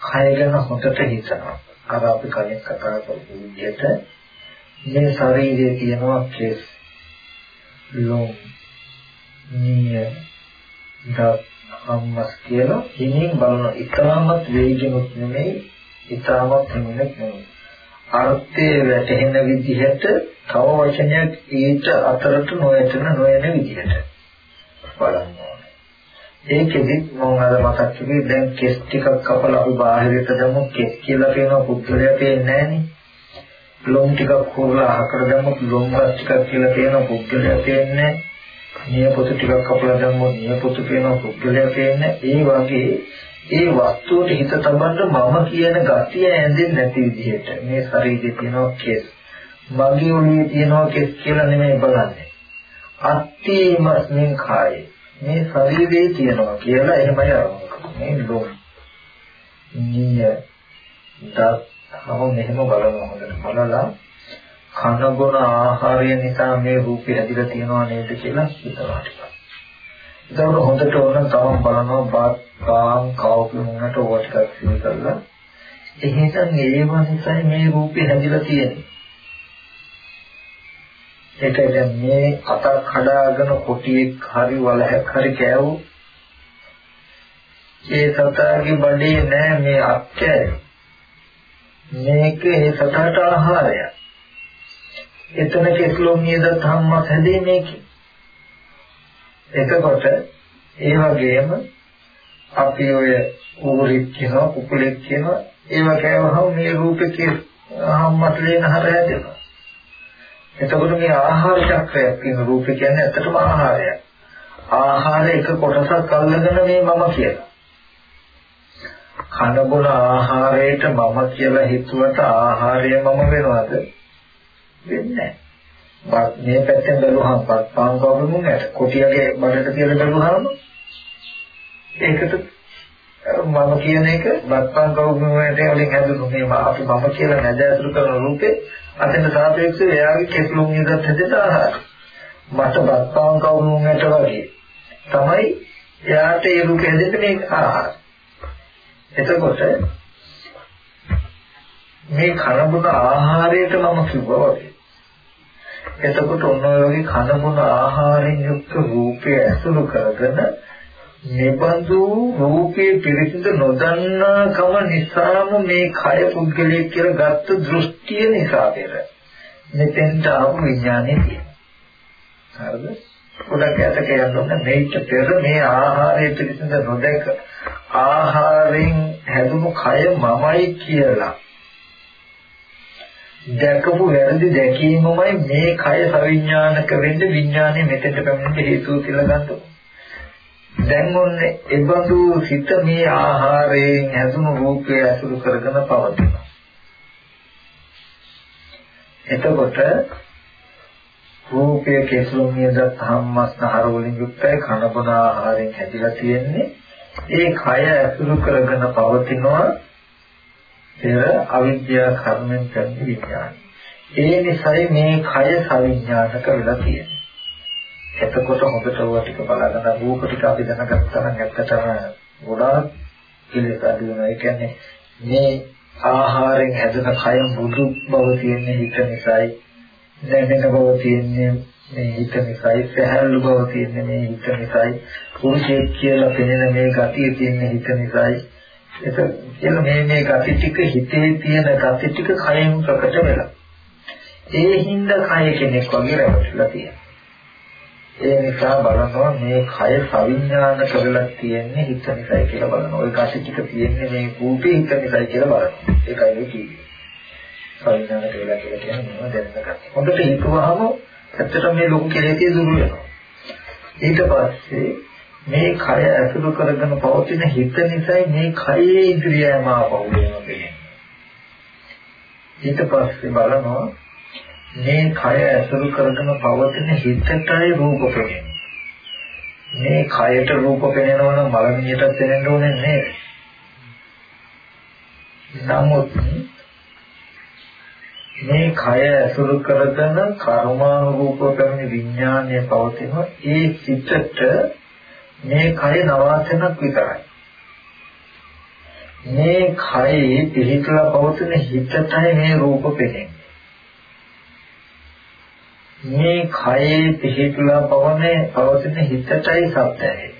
කය ගැන හොඳට හිතනවා. අර අපි කලින් කතා කරපු විදිහට මේ ශරීරයේ තියෙනවා කෙස්, ලොම්, නිය, දත් අම්මස් කියලා හිමින් බලන ඉතාමත් වේගෙනුත් නෙමෙයි ඉතාමත් හිමිනුත් නෙමෙයි අර්ථයේ වැටහෙන විදිහට තව වචනයක් ඊට අතරට නොයැටෙන නොයන විදිහට බලන්න ඕනේ. ඒකෙදි මම අර මතක් කළේ දැන් කෙස් ටිකක් කපලා අපි බාහිරට දැම්මොත් කෙස් කියලා කියන පුද්ගලයා පේන්නේ නැහනේ. ලොම් ටිකක් හොරලා අහකට දැම්මොත් ලොම් ටිකක් කියලා කියන පුද්ගලයා පේන්නේ. නැහැ. නියපොතු ටිකක් කපලා දැම්මොත් නියපොතු පේනවා පුද්ගලයා පේන්නේ. ඒ වගේ ඒ වස්තුවට හිත තබන්න මම කියන ගතිය ඇඳෙන්නේ නැති විදිහට. මේ ශරීරයේ තියෙනවා කෙස්. මගේ ඔළුවේ තියෙනවා කෙස් කියලා නෙමෙයි බලන්නේ. අත්තිමස්මින් කායේ. මේ ශරීරයේ තියෙනවා කියලා එහෙමයි අරමුණු මේ ලෝක නිය දත්ම මෙහෙම බලනවා හොඳට බලලා කන බොන ආහාරය නිසා මේ රූපය ඇදිලා තියෙනවා නේද කියලා හිතනවා ටිකක් ඒකවල හොඳට ඕන තවම බලනවා බාත් කාම් කවුරුන්ට ඕවා ටිකක් සිහි කරලා එහෙනම් ඒව නිසා මේ රූපේ හැදිලා තියෙන්නේ. ඒක දැන් මේ අතක් හදාගෙන කොටියෙක් හරි වලහැක් හරි කෑවු ඒ සතාගේ බඩේ නෑ මේ අක්කය. මේක ඒ සතාට ආහාරය. එතන කෙස්ලොම් නියද ධම්මස් හැදේ මේකේ. එතකොට ඒ වගේම අපි ඔය ඌරික් කියනවා කුකුලෙක් කියනවා ඒව කෑවහම මේ රූපේ හම්මතලේ නහර හැදෙනවා. එතකොට මේ ආහාර චක්‍රයක් කියන රූපේ කියන්නේ ඇත්තටම ආහාරයක්. ආහාර එක කොටසක් අල්ලගෙන මේ මම කියලා. කන බොන ආහාරයට මම කියලා හිතුවට ආහාරය මම වෙනවද? වෙන්නේ නැහැ. මේ පැත්තෙන් බැලුවහම පාන් කවුරුම නැහැ. කොටියගේ බඩට තියලා බැලුවහම ඒකට මම කියන එක බත්පාන් කවුරුම වලට වලින් හැදුණු මේ අපි මම කියලා නැද ඇතුළු කරන රූපේ අතෙන් සාපේක්ෂව එයාගේ කෙස්ලුම් නිදත් හැදෙට ආහාර. මට බත්පාන් කවුරුම වලට වගේ තමයි එයාට ඒ රූපේ හැදෙන්න මේ ආහාර. එතකොට මේ කනබුන ආහාරයට මම කිව්වා වගේ. එතකොට ඔන්න ඔය වගේ කන බොන ආහාරයෙන් යුක්ත රූපය ඇසුරු කරගෙන නිබඳු රූපේ පිළිසිඳ නොදන්නා කම නිසාම මේ කය පුද්ගලයෙක් කියලා ගත්ත දෘෂ්ටිය නිසා පෙර මෙතෙන්ට ආපු විඥානේ තියෙනවා. හරිද? පොඩක් යට කියන්න මේක පෙර මේ ආහාරය පිළිසිඳ නොදැක ආහාරයෙන් හැදුණු කය මමයි කියලා දැකපු වැරදි දැකීමමයි මේ කය සවිඥානික වෙන්න විඥානය මෙතෙන්ට පැමිණෙන්න හේතුව කියලා ගන්නවා. දැන් ඔන්නේ එබඳු සිත මේ ආහාරයෙන් හැදුණු රූපය අසුරු කරගෙන පවතිනවා. එතකොට රූපයේ කෙසුම් නියද ධම්මස්නහර වලින් යුක්තයි කනබන ආහාරයෙන් හැදිලා තියෙන්නේ ඒ කය අසුරු කරගෙන පවතිනවා පෙර අවිද්‍යා කර්මෙන් පැමිණි විඥානයි. ඒ නිසයි මේ කය සවිඥානික වෙලා තියෙන්නේ. එතකොට හොඳට ඔය ටික බලගෙන රූප ටික අපි දැනගත්තා නම් ඇත්තටම ගොඩාක් කෙලෙස් අඩු වෙනවා. ඒ කියන්නේ මේ ආහාරයෙන් හැදෙන කය බුදු බව තියෙන්නේ හිත නිසායි. දැනෙන බව තියෙන්නේ මේ හිත නිසායි. සහැල්ලු බව තියෙන්නේ මේ හිත නිසායි. පුරුෂයෙක් කියලා පෙනෙන මේ ගතිය තියෙන්නේ හිත නිසායි. ඒක කියලා මේ මේ gati ටික හිතේ තියෙන gati ටික කයෙන් ප්‍රකට වෙලා. ඒ හින්දා කය කෙනෙක් වගේ රැවටිලා තියෙනවා. ඒ නිසා බලනවා මේ කය සවිඥානික වෙලා තියෙන්නේ හිත නිසායි කියලා බලනවා. ওই gati ටික තියෙන්නේ මේ රූපේ හිත නිසායි කියලා බලනවා. ඒකයි මේ කියන්නේ. සවිඥානික වෙලා කියලා කියන්නේ මොනවද දැනගන්න. හොඳට හිතුවහම ඇත්තට මේ ලොකු කෙලෙසිය දුරු වෙනවා. ඊට පස්සේ මේ කය ඇසුරු කරගෙන පවතින හිත නිසායි මේ කයේ ඉන්ද්‍රියම ආපහු වෙනවා ඊට පස්සේ බලනවා මේ කය ඇසුරු කරගෙන පවතින හිතටයි රූප පෙනෙන්නේ. මේ කයට රූප පෙනෙනවා නම් මලමිණියටත් පෙනෙන්න ඕනේ නේද? නමුත් මේ කය ඇසුරු කරගෙන කර්මානුරූප පැමිණි විඥානය පවතිනවා ඒ හිතට මේ කය නවාතනක් විතරයි. මේ කයේ පිහිටලා පවතින හිතටයි මේ රූප පෙනෙන්නේ. මේ කයේ පිහිටලා පවනේ පවතින හිතටයි සත්‍යයි.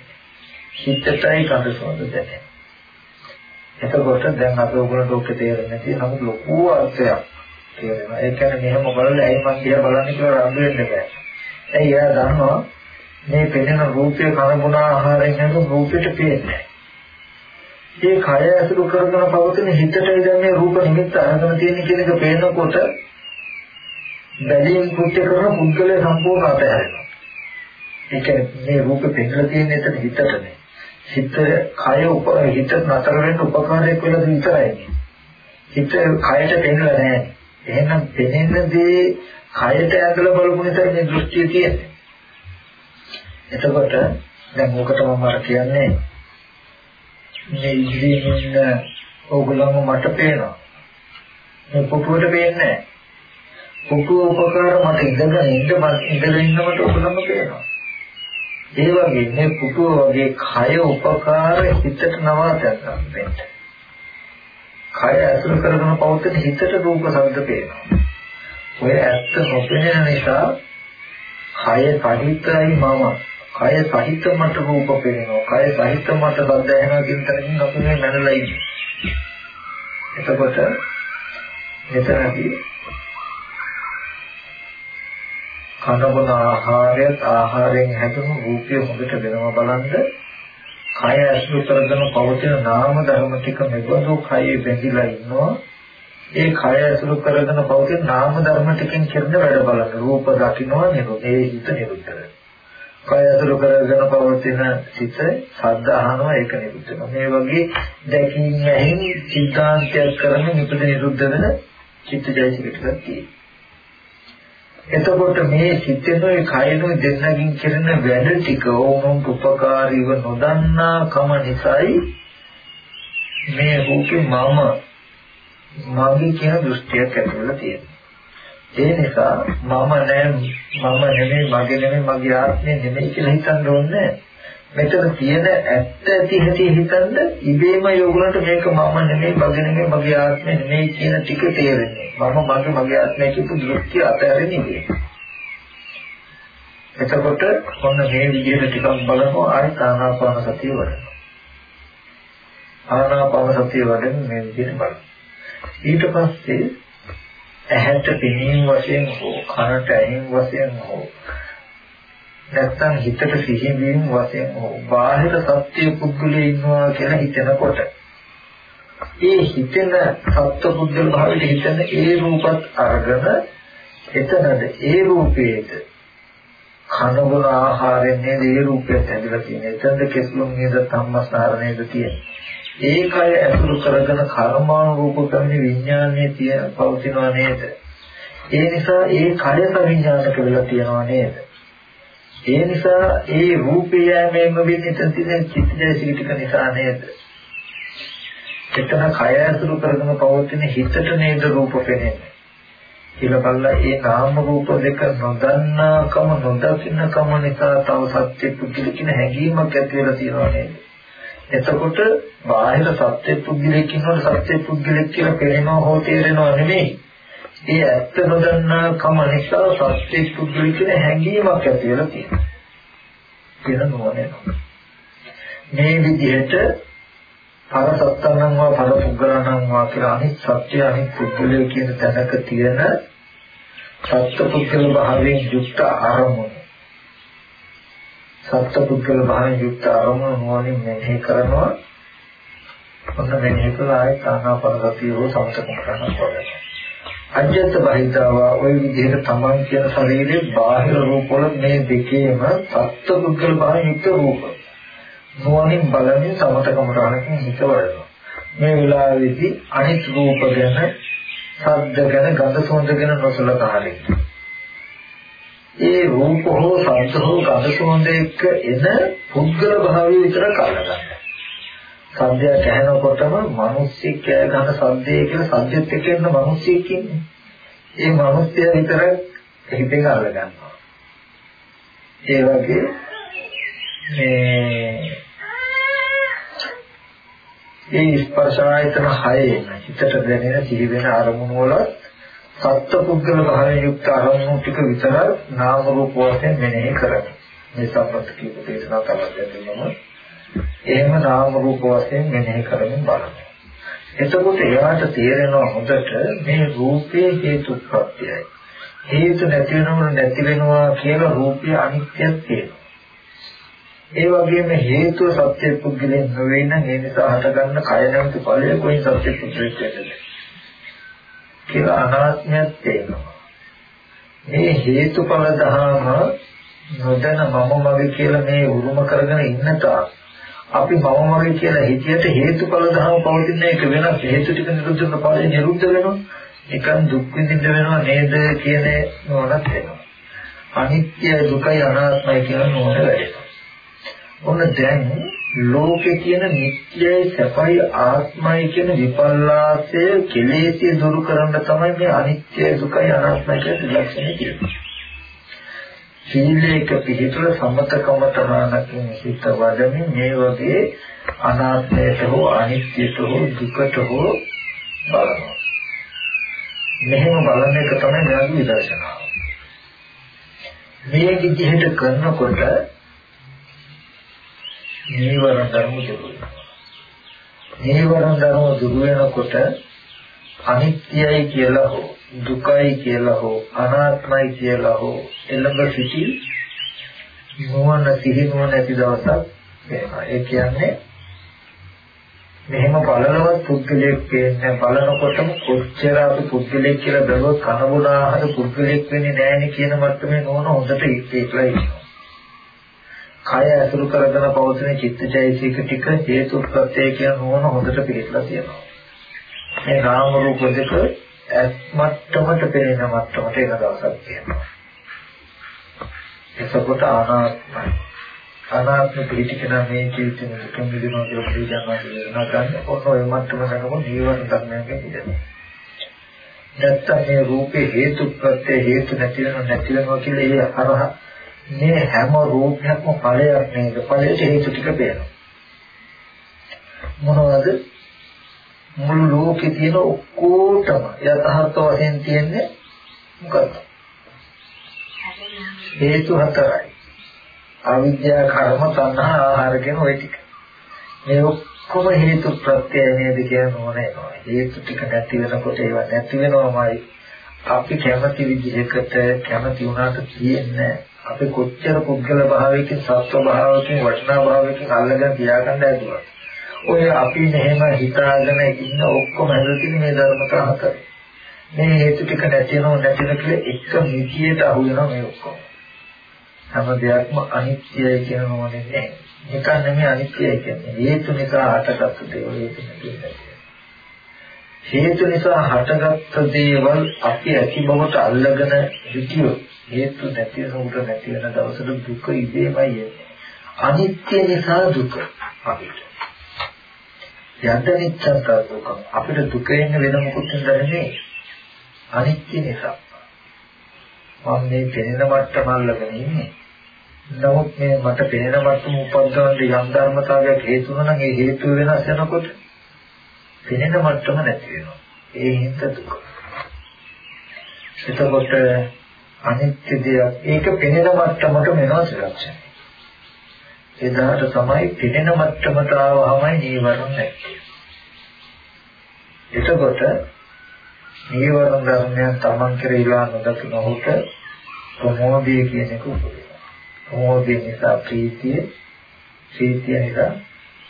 හිතටයි කඳ සොඳ දැනෙන්නේ. එතකොට දැන් අපේ ඔයගොල්ලෝ ඔක තේරෙන්නේ නැති නමුත් ලොකු අර්ථයක් තේරෙනවා. ඒ කියන්නේ මෙහෙම බලලා ඇයි මං කියලා බලන්නේ කියලා රඳ වෙන්න බෑ. ඇයි එයා දන්නවා මේ පෙනෙන රූපය කනබුන ආහාරයෙන් හැදුණු රූපෙට පේන්නේ. ඒ කය ඇසුරු කරගෙන පවතින හිතටයි දැන් මේ රූප නිමිත්ත අරගෙන තියෙන කියන එක පේනකොට බැලීම් කෘත්‍ය කරන පුද්ගලයා සම්පූර්ණ අතහැරෙනවා. ඒ කියන්නේ මේ රූප පෙන්නලා තියෙන එතන හිතටනේ. හිත කය උප හිත නතර වෙන්න උපකාරයක් වෙලා විතරයි. හිත කයට දෙන්නලා නැහැ. එහෙනම් දෙනෙන දේ කයට ඇදලා බලපු නිසා මේ දෘෂ්ටිය තියෙන්නේ. එතකොට දැන් ඕකට මම අර කියන්නේ මේ ඉදිරියෙන් ඉන්න ඕගොල්ලෝ මට පේනවා. මේ පුපුවට පේන්නේ නැහැ. පුපුව උපකාර මට ඉඳගෙන ඉන්න මම ඉඳගෙන ඉන්නකොට ඕගොල්ලෝම පේනවා. ඒ වගේ මේ පුපුව වගේ කය උපකාර හිතට නවාතයක් ගන්න. කය ඇසුරු කරගෙන පවතින හිතට රූප ශබ්ද පේනවා. ඔය ඇත්ත නොපෙනෙන නිසා කය සහිතයි මම. කය සහිත මට රූප පේනවා. කය සහිත මට ශබ්ද ඇහෙනවා කියන තැනින් අපි මේ මැනලා ඉන්නේ. එතකොට මෙතනදී කනබන ආහාරයත් ආහාරයෙන් හැදුණු රූපය හොඳට වෙනව බලන්න කය ඇසුරු කරගෙන පවතින නාම ධර්ම ටික මෙබඳු කයේ බැඳිලා ඉන්නවා. ඒ කය ඇසුරු කරගෙන පවතින නාම ධර්ම ටිකෙන් කරන වැඩ බලන්න රූප දකින්නවා නෙවෙයි ඒ හිත නිරුද්ධ කය ඇසුරු කරගෙන පවතින සිත ශබ්ද අහනවා ඒක නිරුද්ධ වෙනවා මේ වගේ දැකීම ඇහින් සිද්ධාන්තයක් කරමින් ඉපද නිරුද්ධ වෙන චිත්තජයසික ටිකක් තියෙනවා. එතකොට මේ සිතෙනුයි කයනුයි දෙන්නකින් කරන වැඩ ටික ඕනොන් උපකාරීව නොදන්නා කම නිසායි මේ රූපේ මම මගේ කියන දෘෂ්ටියක් ඇති වෙලා තියෙනවා. ඒ නිසා මම නෑ මම නෙමෙයි මගේ නෙමෙයි මගේ ආත්මය නෙමෙයි කියලා හිතන්න ඕනේ මෙතන තියෙන ඇත්ත ඇති හැටි හිතන්න ඉබේම යෝගලන්ට මේක මම නෙමෙයි මගේ නෙමෙයි මගේ ආත්මය නෙමෙයි කියන ටික තේරෙන්නේ. මම මගේ මගේ ආත්මය කියපු දෘෂ්ටි අතහැරෙන්නේ එතකොට ඔන්න මේ විදිහට ටිකක් බලනවා ආයත ආනාපාන සතිය වඩනවා ආනාපාන සතිය වඩන මේ විදිහට බලනවා ඊට පස්සේ ඇහැට පෙනීම වශයෙන් හෝ කනට ඇහිම් වශයෙන් හෝ නැත්තම් හිතට සිහිවීම වශයෙන් හෝ බාහිර සත්‍ය පුද්ගලයෙ ඉන්නවා කියලා හිතනකොට ඒ හිතෙන සත්‍ය පුද්ගල භාවයට හිතන ඒ රූපත් අරගෙන එතනද ඒ රූපයේද කනබුන ආහාරයෙන් නේද ඒ රූපයත් ඇදලා තියෙන්නේ. එතනද කෙස්ලොම් නේද සම්මස්නාර නේද තියෙන්නේ. ඒකය ඇතුළු කරගෙන කර්මානුරූප කරන විඥානයේ තියෙන පවතිනවා නේද? ඒ නිසා ඒ කය සංවිඥානක වෙලා තියෙනවා නේද? ඒ නිසා ඒ රූපය යෑමෙන්ම වෙන්නේ එතන තියෙන චිත්තජයසික ටික නිසා නේද? එතන කය ඇසුරු කරගෙන පවතින හිතට නේද රූප පෙනෙන්නේ. කියලා බලලා ඒ නාම රූප දෙක නොදන්නාකම නොදකින්නකම නිසා තව සත්‍ය පුදුලිකින හැඟීමක් ඇති වෙලා තියෙනවා නේද? එතකොට බාහිර සත්‍ය පුද්ගලෙක් ඉන්නකොට සත්‍ය පුද්ගලෙක් කියලා පේනවා හෝ තේරෙනවා නෙමෙයි. ඒ ඇත්ත නොදන්නා කම නිසා සත්‍ය පුද්ගල කියන හැඟීමක් ඇති වෙලා තියෙනවා. කියන නෝනේ. මේ විදිහට පර සත්තනම් වා පර පුද්ගලනම් වා කියලා අනිත් සත්‍ය අනිත් පුද්ගලය කියන තැනක තියෙන සත්‍ය පුද්ගල භාවයෙන් යුක්ත ආරමුණ. සත්‍ය පුද්ගල භාවයෙන් යුක්ත ආරමුණ නෝනින් මෙහෙ කරනවා. ඔන්න මෙහෙ කළා ආයත ආනාපානසතිය හෝ සමතකම් කරනවා. අජ්‍යත් බහිතාව ওই විදිහට තමන් කියන ශරීරයේ බාහිර රූපවල මේ දෙකේම සත්ත්ව පුද්ගල භාවයෙන් යුක්ත රූප. නොවනින් බලමින් සමතකම රාණකින් හිත වඩනවා. මේ වෙලාවේදී අනිත් රූප ගැන, ශබ්ද ගැන, ගඳ සුවඳ ගැන නොසලකා හරින්න. ඒ රූප හෝ ශබ්ද හෝ ගඳ සුවඳ එක්ක එන පුද්ගල භාවය විතර කල්ලා සද්දයක් ඇහෙනකොටම මිනිස්සෙක් කෑ ගන්න සද්දේ කියලා සද්දෙත් එක්ක එන්න මිනිස්සෙක් ඉන්නේ. ඒ මිනිස්සයා විතර හිතෙන් අල්ල ගන්නවා. ඒ වගේ මේ ඒ ස්පර්ශ ආයතන හයේම හිතට දැනෙන සිහි වෙන අරමුණු වල සත්පුද්ගල භාවයෙන් යුක්ත අරමුණු ටික විතර නාම රූප වශයෙන් මෙනෙහි කරමු. මේ සම්පත් කීප දේශනා තමයි දෙන්නම එහෙම නාම රූප වශයෙන් මෙනෙහි කරමින් බලන්න. එතකොට එයාට තේරෙනවා හොඳට මේ රූපයේ හේතුප්‍රත්‍යයයි. හේතු නැති වෙනවන නැති වෙනවා කියලා රූපය අනිත්‍යයක් තියෙනවා. ඒ වගේම හේතුව සත්‍ය පුද්ගලෙන් නොවේ නම් ඒ නිසා හටගන්න කය නැමැති ඵලය කොයින් සත්‍ය පුද්ගලෙක් වෙන්නද? කියලා අනාත්මයක් තේරෙනවා. මේ හේතුඵල දහම නොදැන මම මගේ කියලා මේ උරුම කරගෙන ඉන්න තාක් අපි මම මගේ කියලා හිතියට හේතුඵල ධර්ම පවතින එක වෙනස් හේතු ටික නිරුද්ධ වෙන ඵලය නිරුද්ධ වෙනවා. නිකන් දුක් විඳින්න වෙනවා නේද කියන නෝනක් වෙනවා. අනිත්‍ය දුකයි අනාත්මයි කියන නෝන වැඩෙනවා ඔන්න දැන් ලෝකේ කියන නිත්‍යයි සැපයි ආත්මයි කියන විපල්ලාසය කෙලෙසිය දුරු කරන්න තමයි මේ අනිත්‍ය දුකයි අනාත්මයි කියන ත්‍රිලක්ෂණය කියන්නේ සීලයක පිළිතුර සමතකම තහනකින් හිත වඩමින් මේ වගේ අනාත්මයට හෝ අනිත්‍යයට හෝ දුකට හෝ බලනවා. මෙහෙම බලන එක තමයි ඥාන විදර්ශනාව. මේ විදිහට කරනකොට නීවරණ ධර්ම දුරු වෙනවා. නීවරණ ධර්ම දුරු වෙනකොට අනිත්‍යයි කියලා හෝ දුකයි කියලා හෝ අනාත්මයි කියලා හෝ එළඹ සිටි නුවණ සිහිනුවණ ඇති දවසක් වෙනවා. ඒ කියන්නේ මෙහෙම බලනවත් පුද්ගලයෙක් කියන්නේ බලනකොටම කොච්චර අපි පුද්ගලයෙක් කියලා බැලුව කනබුන ආහාර පුද්ගලයෙක් වෙන්නේ නැහැනේ කියන මට්ටමේ නෝන හොඳට ඉස්සෙట్లా ඉන්නවා. කය ඇසුරු කරගෙන පවතින චිත්තචෛතසික ටික හේතු ප්‍රත්‍ය කියන නෝන හොඳට පිළිట్లా තියෙනවා. මේ නාම රූප දෙක මට්ටමට පෙනෙන මට්ටමට එන දවසක් තියෙනවා. එතකොට අනාත්මයි. අනාත්ම පිටිකන මේ ජීවිතේ දුකින් මිදෙනවා කියලා කියනවා කියනවා ගන්න ඔන්න ඔය මට්ටම ගන්නකොට ජීවන ධර්මයෙන් මිදෙනවා. නැත්තම් මේ රූපේ හේතු ප්‍රත්‍ය හේතු නැති වෙනවා නැති වෙනවා කියලා ඒ අරහ මේ හැම රූපයක්ම ඵලයක් නේද ඵලයට හේතු ටික පේනවා. මොනවද මුළු ලෝකේ තියෙන ඔක්කොටම යථාර්ථ වශයෙන් තියෙන්නේ මොකක්ද? හේතු හතරයි. අවිද්‍යා කර්ම සංහා ආහාර කියන ওই ටික. මේ ඔක්කොම හේතු ප්‍රත්‍යය නේද කියන ඕනේ නෝ. හේතු ටික නැති වෙනකොට ඒවා නැති වෙනවමයි. අපි කැමති විදිහකට කැමති වුණාට තියෙන්නේ අපි කොච්චර පුද්ගල භාවයකින් සත්ව භාවයකින් වටිනා භාවයකින් අල්ලගෙන තියාගන්න ඇදුවා. ඔය අපි මෙහෙම හිතාගෙන ඉන්න ඔක්කොම හැදෙන්නේ මේ ධර්මතා හතර. මේ හේතු ටික නැතිනව නැතින කියලා එක මිතියට අහු වෙනවා මේ ඔක්කොම. හැම දෙයක්ම අනිත්‍යයි කියන නෝනේ නෑ. එක නෙමෙයි අනිත්‍යයි කියන්නේ. හේතු නිසා හටගත්තු දේවල් හේතු නැති හේතු නිසා හටගත්තු දේවල් අපි ඇති බවට අල්ලගෙන හිටියොත් හේතු නැති වෙනකොට නැති වෙන දවසට දුක ඉබේමයි එන්නේ. අනිත්‍ය නිසා දුක අපිට. යන්තනිච්ඡන් දුක අපිට දුක එන්නේ වෙන මොකුත් නෙවෙයි අනිත්‍ය නිසා. මම මේ පෙනෙන මට්ටම අල්ලගෙන ඉන්නේ. නමුත් මේ මට පෙනෙන මට්ටම උපද්දවන්න යම් ධර්මතාවයක් හේතු වෙනවා නම් ඒ හේතු වෙනස් වෙනකොට පෙනෙන මට්ටම නැති වෙනවා. ඒ හින්දා දුක. එතකොට අනිත්‍ය දෙයක් ඒක පෙනෙන මට්ටමට වෙනස් ලක්ෂණය එදාට තමයි පිනෙන මට්ටමට ආවමයි නීවරණ නැත්තේ. එතකොට නීවරණ ධර්මයන් තමන් කෙරෙහිලා නොදකිනකොට ප්‍රමෝදය කියන එක උපදිනවා. ප්‍රමෝදය නිසා ප්‍රීතිය, ප්‍රීතිය නිසා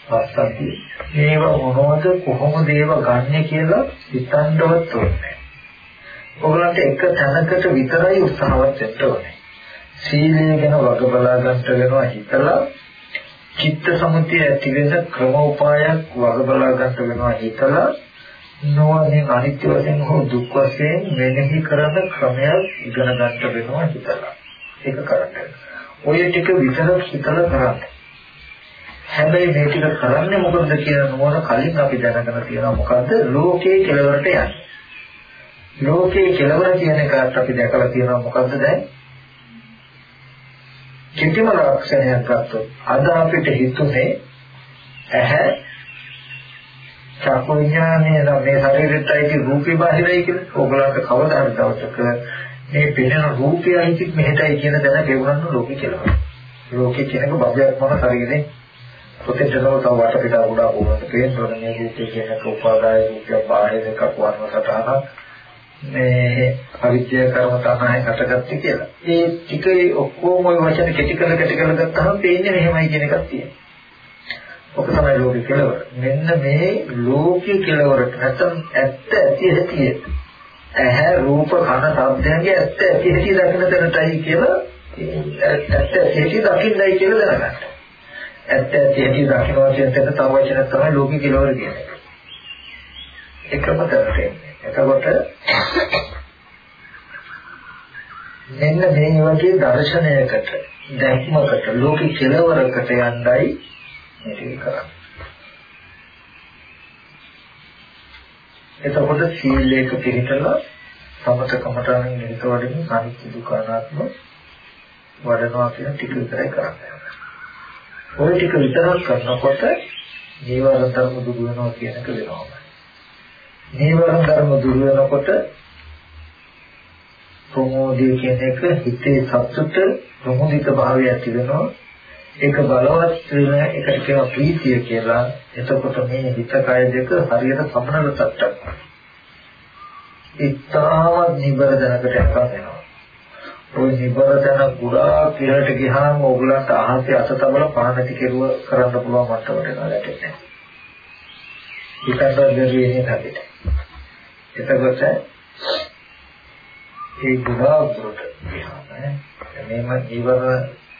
පස්සද්ධිය. මේව මොනවද කොහොමද ඒව ගන්නෙ කියලා හිතන්නවත් ඕනේ. ඔයගලන්ට එක තැනකට විතරයි උත්සාහවත් වෙන්න ඕනේ. සීලය ගැන වග බලා ගන්නට වෙනවා හිතලා චිත්ත සමුතිය ඇති වෙන ක්‍රම උපායක් වග බලා ගන්න වෙනවා හිතලා නොවනින් අනිත්‍ය වශයෙන් හෝ දුක් වශයෙන් මෙනෙහි කරන ක්‍රමයක් ඉගෙන ගන්න වෙනවා හිතලා ඒක කරන්න. ඔය ටික විතරක් හිතලා කරන්න. හැබැයි මේ ටික කරන්නේ මොකද කියන නෝන කලින් අපි දැනගෙන තියෙනවා මොකද්ද ලෝකයේ කෙලවරට යන්නේ. ලෝකයේ කෙලවර කියන එකත් අපි දැකලා තියෙනවා මොකද්ද දැන් කිසිම ලක්ෂණයක් ගත්තොත් අද අපිට හිතුනේ ඇහැ චක්කු විඥානය නම් මේ ශරීරෙත් අයිති රූපේ බාහිරයි කියලා. ඕගලන්ට කවදා හරි දවසක මේ පෙනෙන රූපය අයිති මෙහෙටයි කියන දැන ගෙවන්න ලෝකෙ කියලා. ලෝකෙ කියනක බබයක් මොන ශරීරේ පොතේ දෙනව තව වටපිට උඩා වුණාට පේනවා මේ රූපේ කියනක උපාදාය රූපය බාහිර එකක් වර්ණ සටහනක් මේ අවිද්‍යා කර්ම තමයි හටගත්තේ කියලා. ඒ ටිකේ ඔක්කොම ওই වචන කෙටි කරලා කෙටි කරලා ගත්තාම පේන්නේ මෙහෙමයි කියන එකක් තියෙනවා. ඔක තමයි ලෝකේ කෙලවර. මෙන්න මේ ලෝකේ කෙලවරට නැත්නම් ඇත්ත ඇති ඇති ඇහැ රූප කන ශබ්දයන්ගේ ඇත්ත ඇති ඇති දකින්න තැනටයි කියලා ඇත්ත ඇති දකින්නයි කියලා දැනගන්න. ඇත්ත ඇති ඇති දකින්නවා කියන තැන තව වචන තමයි ලෝකේ කෙලවර කියන්නේ. එකම තැනට එතකොට මෙන්න මේ වගේ දර්ශනයකට දැක්මකට ලෝකේ කෙලවරකට යන්නයි මේක කරන්නේ. එතකොට සීලයක පිළිතලා සමත කමඨානෙ නිරත වඩමින් අනිත්‍ය දුකානාත්ම වඩනවා කියන ටික විතරයි කරන්නේ. ওই ටික විතරක් කරනකොට නීවරණ ධර්ම දුරු වෙනවා කියන එක වෙනවා. නීවරණ ධර්ම දුරු වෙනකොට ප්‍රමෝදය කියන එක හිතේ සතුට ප්‍රමුදිත භාවය ඇති වෙනවා. ඒක බලවත් වෙන එකට කියනවා ප්‍රීතිය කියලා. එතකොට මේ හිත කය දෙක හරියට සමනල තත්ත්වයක්. ඉතාමත් නිබර දැනකට එකක් වෙනවා. ওই නිබර දැන ගුඩාක් ඉහළට ගියාම ඕගලන්ට අහසේ අත තබල පානටි කෙරුව කරන්න පුළුවන් මට්ටමට එනවා ගැටෙන්නේ. හිතට දෙවියනේ නැතිද. එතකොට ඒ ගුණාව දුරට ගියාම මේම ජීවන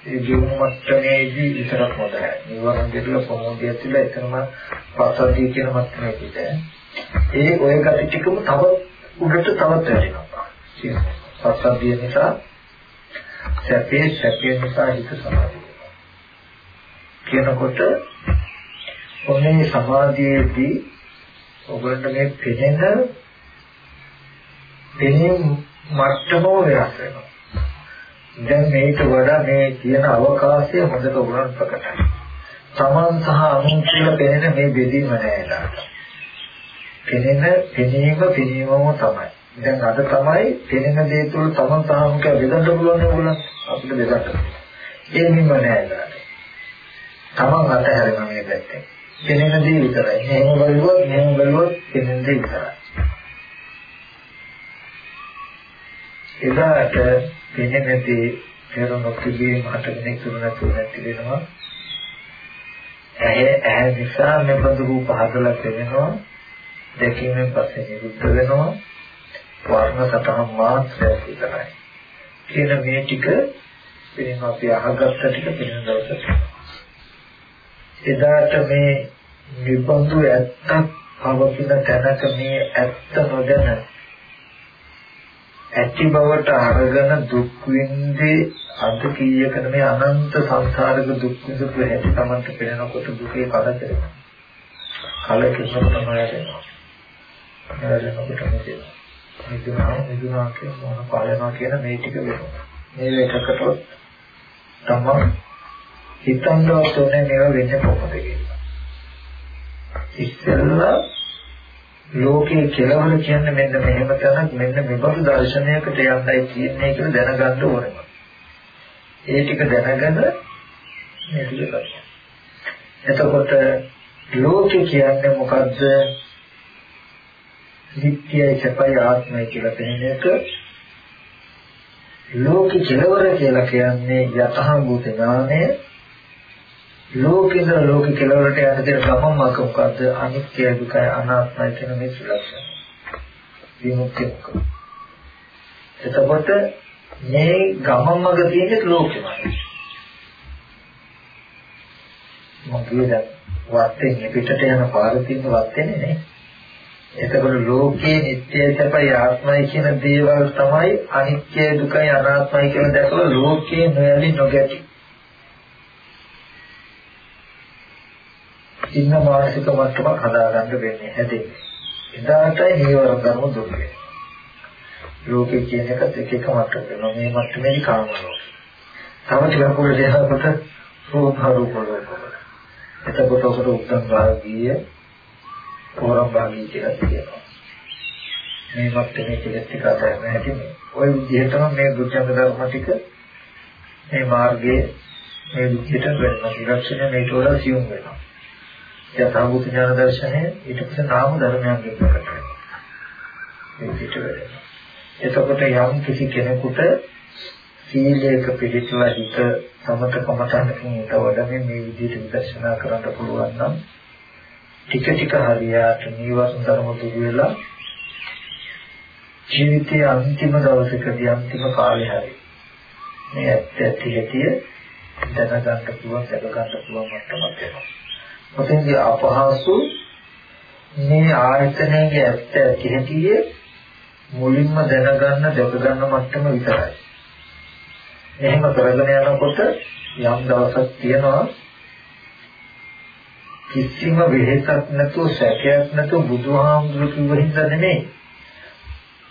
ජීවන මට්ටමේදී විතරක් හොඳයි. නිවරණ දෙකල ප්‍රමෝදය තුළ එතනම පස්සද්ධිය කියන මට්ටමේ පිට. ඒ ඔය gati ටිකම තව උඩට තවත් වැඩෙනවා. පස්සද්ධිය නිසා සැපේ සැපේ නිසා හිත සමාධිය. කියනකොට ඔන්නේ සමාධියේදී ඔබට මේ පෙනෙන පෙනීම මට්ටම වෙනස් වෙනවා. දැන් මේක වඩා මේ තියෙන අවකාශය හොඳට උගලන් ප්‍රකටයි. සමාන සහ අනුන් කියලා පෙනෙන මේ බෙදීම නෑ පෙනෙන පෙනීම පෙනීමම තමයි. දැන් අද තමයි පෙනෙන දේ තුළ තමන් සහ අනුන් කියලා බෙදන්න පුළුවන් නේ අපිට බෙදන්න. ඒ නිම නෑ තමන් අතහැරෙන මේ පැත්තේ. පෙනෙන දේ විතරයි. එහෙම බලුවොත් එහෙම බලුවොත් පෙනෙන දේ විතරයි. එදාට පෙනෙනදී පෙරණොත් තිබීම හටගෙන ඉතුරු නැතුව නැති වෙනවා. ඇහැ ඇහැ නිසා මෙබඳු රූප හදලා පෙනෙනවා. දැකීමෙන් පස්සේ නිරුද්ධ වෙනවා. වර්ණ සතහන් මාත්‍රයක් විතරයි. කියන මේ ටික වෙන අපි අහගත්ත ටික පෙනෙන දවසට. එදාට මේ නිබඳු ඇත්තක් පවතින තැනක මේ ඇත්ත නොදැන ඇති බවට අරගෙන දුක් විඳේ අද කීයකට මේ අනන්ත සංසාරක දුක් විඳපු හැටි Tamanට පේනකොට දුකේ කලකිරෙනවා. කලකිරෙනකොට තමයි වෙනවා. හැරෙනකොට මෙතන. මිදුනා මිදුනා කියන මොන පාලනවා කියන මේ ටික වෙනවා. මේ එකකටවත් තමන් හිතන්නවත් ඕනේ මේවා වෙන්නේ කොහොමද කියලා. ඉස්සෙල්ලා ලෝකේ කෙලවර කියන්නේ මෙන්න මෙහෙම තැනක් මෙන්න මෙබඳු දර්ශනයකට යන්නයි කියන්නේ කියලා දැනගන්න ඕනේ. ඒ ටික දැනගෙන මේ ටික කරන්න. එතකොට ලෝකේ කියන්නේ මොකද්ද? නිත්‍යයි සපයි ආත්මයි කියලා කියන එක ලෝකේ කෙලවර කියලා කියන්නේ යතහ භූත ඥානය ලෝකේන ලෝක කෙලවරට යන දේ ගමන් මාක මොකද්ද? අනිත්‍ය දුකයි අනාත්මයි කියන මේ ත්‍රිලක්ෂණ විමුක්තිය එතකොට මේ ගමන් මඟ තියෙන්නේ ලෝකෙමයි. මොකද වත්තේ පිටට යන පාර තියෙන වත්තේ නේ. එතකොට ලෝකේ නිට්ටය සැපයි ආත්මයි කියන දේවල් තමයි අනිත්‍ය දුකයි අනාත්මයි කියන දැකලා ලෝකේ නොයලි නොගැටි. ඉන්න මානසික මට්ටමක් හදාගන්න වෙන්නේ හැදෙන්නේ. එදාටයි නීවර ධර්ම දුර වෙන්නේ. ලෝකේ කියන එකත් එක එක මට්ටමක වෙනවා. මේ මට්ටමේදී කාම ලෝකේ. තව ටිකක් උඩ දෙනකොට රූප රූප ලෝකවල. එතකොට ඔකට උත්තර භාගීය පෝරම් භාගීය කියලා කියනවා. මේ මට්ටමේ කියලා ටික අතර නැති මේ. ওই විදිහටම මේ දුක්ඛ ධර්ම ටික මේ මාර්ගයේ මේ විදිහට වෙනවා. විරක්ෂණය මේට වඩා සියුම් වෙනවා. යථාභූත ඥාන දර්ශනය ඊට පස්සේ නාම ධර්මයන්ගෙන් ප්‍රකට වෙනවා. මේ පිට වෙනවා. එතකොට යම් කිසි කෙනෙකුට සීලයක පිළිපදලා හිත සමත කමතනකින් ඊට වඩා මේ විදිහට විදර්ශනා කරන්න පුළුවන් නම් ටික ටික හරියට නීවරණ ධර්ම දුරු වෙලා ජීවිතයේ අන්තිම දවසකදී අන්තිම කාලේ හරි මේ ඇත්ත ඇති හැටිය දැනගන්න පුළුවන් දැනගන්න පුළුවන් මට්ටමක් එනවා. ඔතෙන්දී අපහසු මේ ආයතනයේ ඇත්ත ඇති හැටියේ මුලින්ම දැනගන්න දැකගන්න මට්ටම විතරයි. එහෙම කරගෙන යනකොට යම් දවසක් තියෙනවා කිසිම වෙහෙසක් නැතුව සැකයක් නැතුව බුදුහාමුදුරු කිව්ව හින්දා නෙමෙයි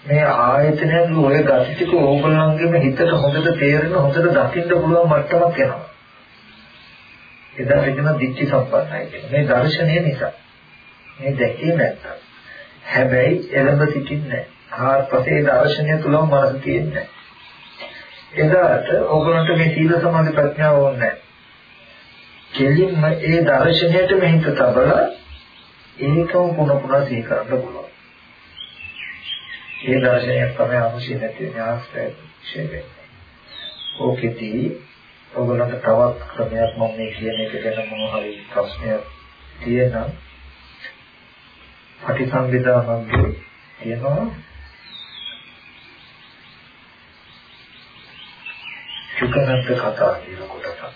මේ ආයතනයන් ඔය ගති ටික ඕගොල්ලන්ගේම හිතට හොඳට තේරෙන හොඳට දකින්න පුළුවන් මට්ටමක් එනවා. එදා වෙන දිච්චි සම්පන්නයි කියන්නේ. මේ දර්ශනය නිසා. මේ දැකේ නැත්තම්. හැබැයි එළඹ සිටින්නේ නැහැ. ආත්පසේ දර්ශනය තුලම මනස තියෙන්නේ එදාට ඕගොල්ලන්ට මේ සීල සමාධි ප්‍රඥාව ඕනේ නැහැ. කෙලින්ම ඒ දර්ශනයට මෙහිත තබලා ඒකම පුන පුන සිහි කරන්න පුළුවන්. ඒ දර්ශනයක් තමයි අවශ්‍ය නැති න්‍යාස්ත්‍ය ක්ෂේත්‍රය. ඕකෙදී ඔයගොල්ලන්ට තවත් ක්‍රමයක් මම මේ කියන එක ගැන මොන හරි ප්‍රශ්නයක් තියෙනම් පටිසංවිදා මග්ගේ තියෙනවා සුකනන්ත කතා කියන කොටස.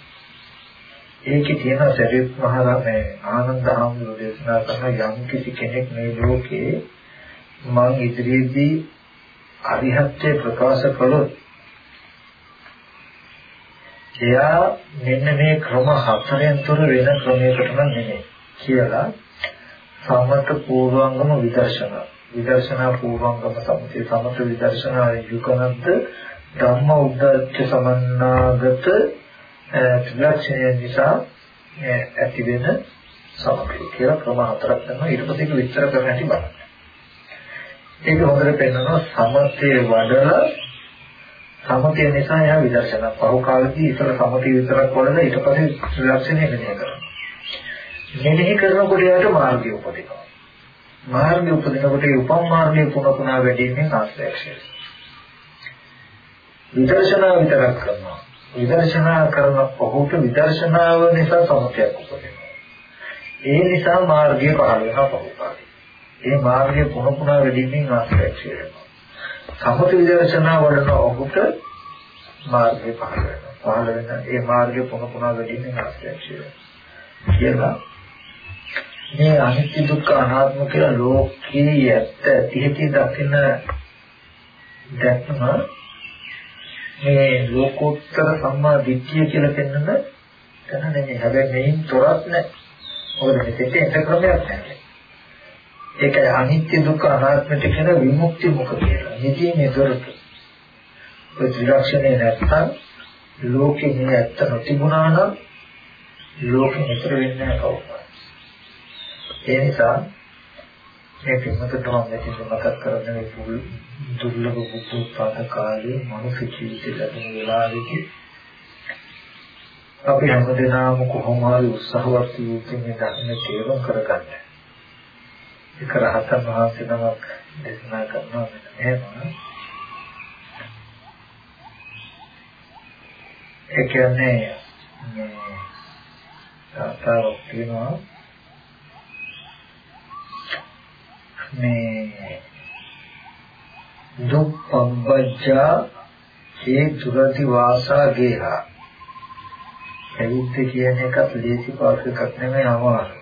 ඒකේ තියෙන සරියුත් මහරහතන් ආනන්ද හාමුදුරුවෝ දේශනා කරන යම් කිසි කෙනෙක් මේ ලෝකේ මං ඉදිරියේදී අරිහත්ත්‍ය ප්‍රකාශ කළොත් එයා මෙන්න මේ ක්‍රම හතරෙන් තුර වෙන ක්‍රමයකට නම් නෙමෙයි කියලා සමත පූර්වංගම විදර්ශනා. විදර්ශනා පූර්වංගම සමතේ සමත විදර්ශනා යුගනන්ත ධම්ම උද්දච්ච සමන්නාගත ත්‍රිලක්ෂණය නිසා ඇති වෙන සමතේ කියලා ක්‍රම හතරක් තමයි ඊට පස්සේ ඒක විස්තර කරන්න හැටි බලන්න. ඒක හොඳට පෙන්නනවා සමතේ වඩලා සමතය නිසා එයා විදර්ශනා පහු කාලෙදී ඉතල සමතය විතරක් වඩලා ඊට පස්සේ ත්‍රිලක්ෂණය මෙහෙය කරනවා. මෙහෙය කරනකොට එයාට මාර්ගය උපදිනවා. මාර්ගය උපදිනකොට ඒ උපම් මාර්ගයේ පුන පුනා වැඩිමින් ආශ්‍රයක්ෂය. විදර්ශනා විතරක් කරනවා. විදර්ශනා කරන ඔහුට විදර්ශනාව නිසා සමතයක් උපදිනවා. ඒ නිසා මාර්ගය පහළ වෙනවා පහු කාලේ. ඒ මාර්ගය පුන පුනා වැඩිමින් ආශ්‍රයක්ෂය වෙනවා. සමත විදර්ශනා වඩන ඔහුට මාර්ගය පහළ වෙනවා. පහළ වෙන ඒ මාර්ගය පුන පුනා වැඩිමින් ආශ්‍රයක්ෂය වෙනවා. කියලා මේ අනිත්‍ය දුක්ඛ අනාත්ම කියලා ලෝකයේ ඇත්ත ඇති දකින දැක්ම මේ ලෝකෝත්තර සම්මා දිට්ඨිය කියලා පෙන්වන තැන නෙමෙයි. හැබැයි මේන් තොරක් නැහැ. මොකද මෙතෙට එන්න ක්‍රමයක් නැහැ. ඒකයි අනිත්‍ය දුක්ඛ අනාත්මට කියන විමුක්ති මුඛ කියලා. නිදීමේ දොරටු. ඔය ත්‍රිලක්ෂණේ නැත්තම් ලෝකේ මේ ඇත්ත නොතිබුණා නම් ලෝකෙ නිතර වෙන්නේ නැහැ කවුරුත්. ඒ නිසා මේ පින්මත තමයි මෙතන මතක් කරගෙන මේ දුර්ලභ බුද්ධෝත්පාද කාලේ මනුෂ්‍ය ජීවිතය ලැබෙන වෙලාවෙදී අපි හැමදෙනාම කොහොම හරි උත්සාහවත් වූ මේ ධර්ම තේරුම් කරගන්න. ඒක රහතන් වහන්සේ නමක් දේශනා කරනවා මෙන්න එහෙම. ඒ කියන්නේ මේ තාතාවක් තියෙනවා මේ දුප්පබ්බජ්ජා ඒ දුරති වාසා ගේහා ඇවිත් කියන එකත් ලේසි පාස් එකක් නෙමෙයි අමාරු.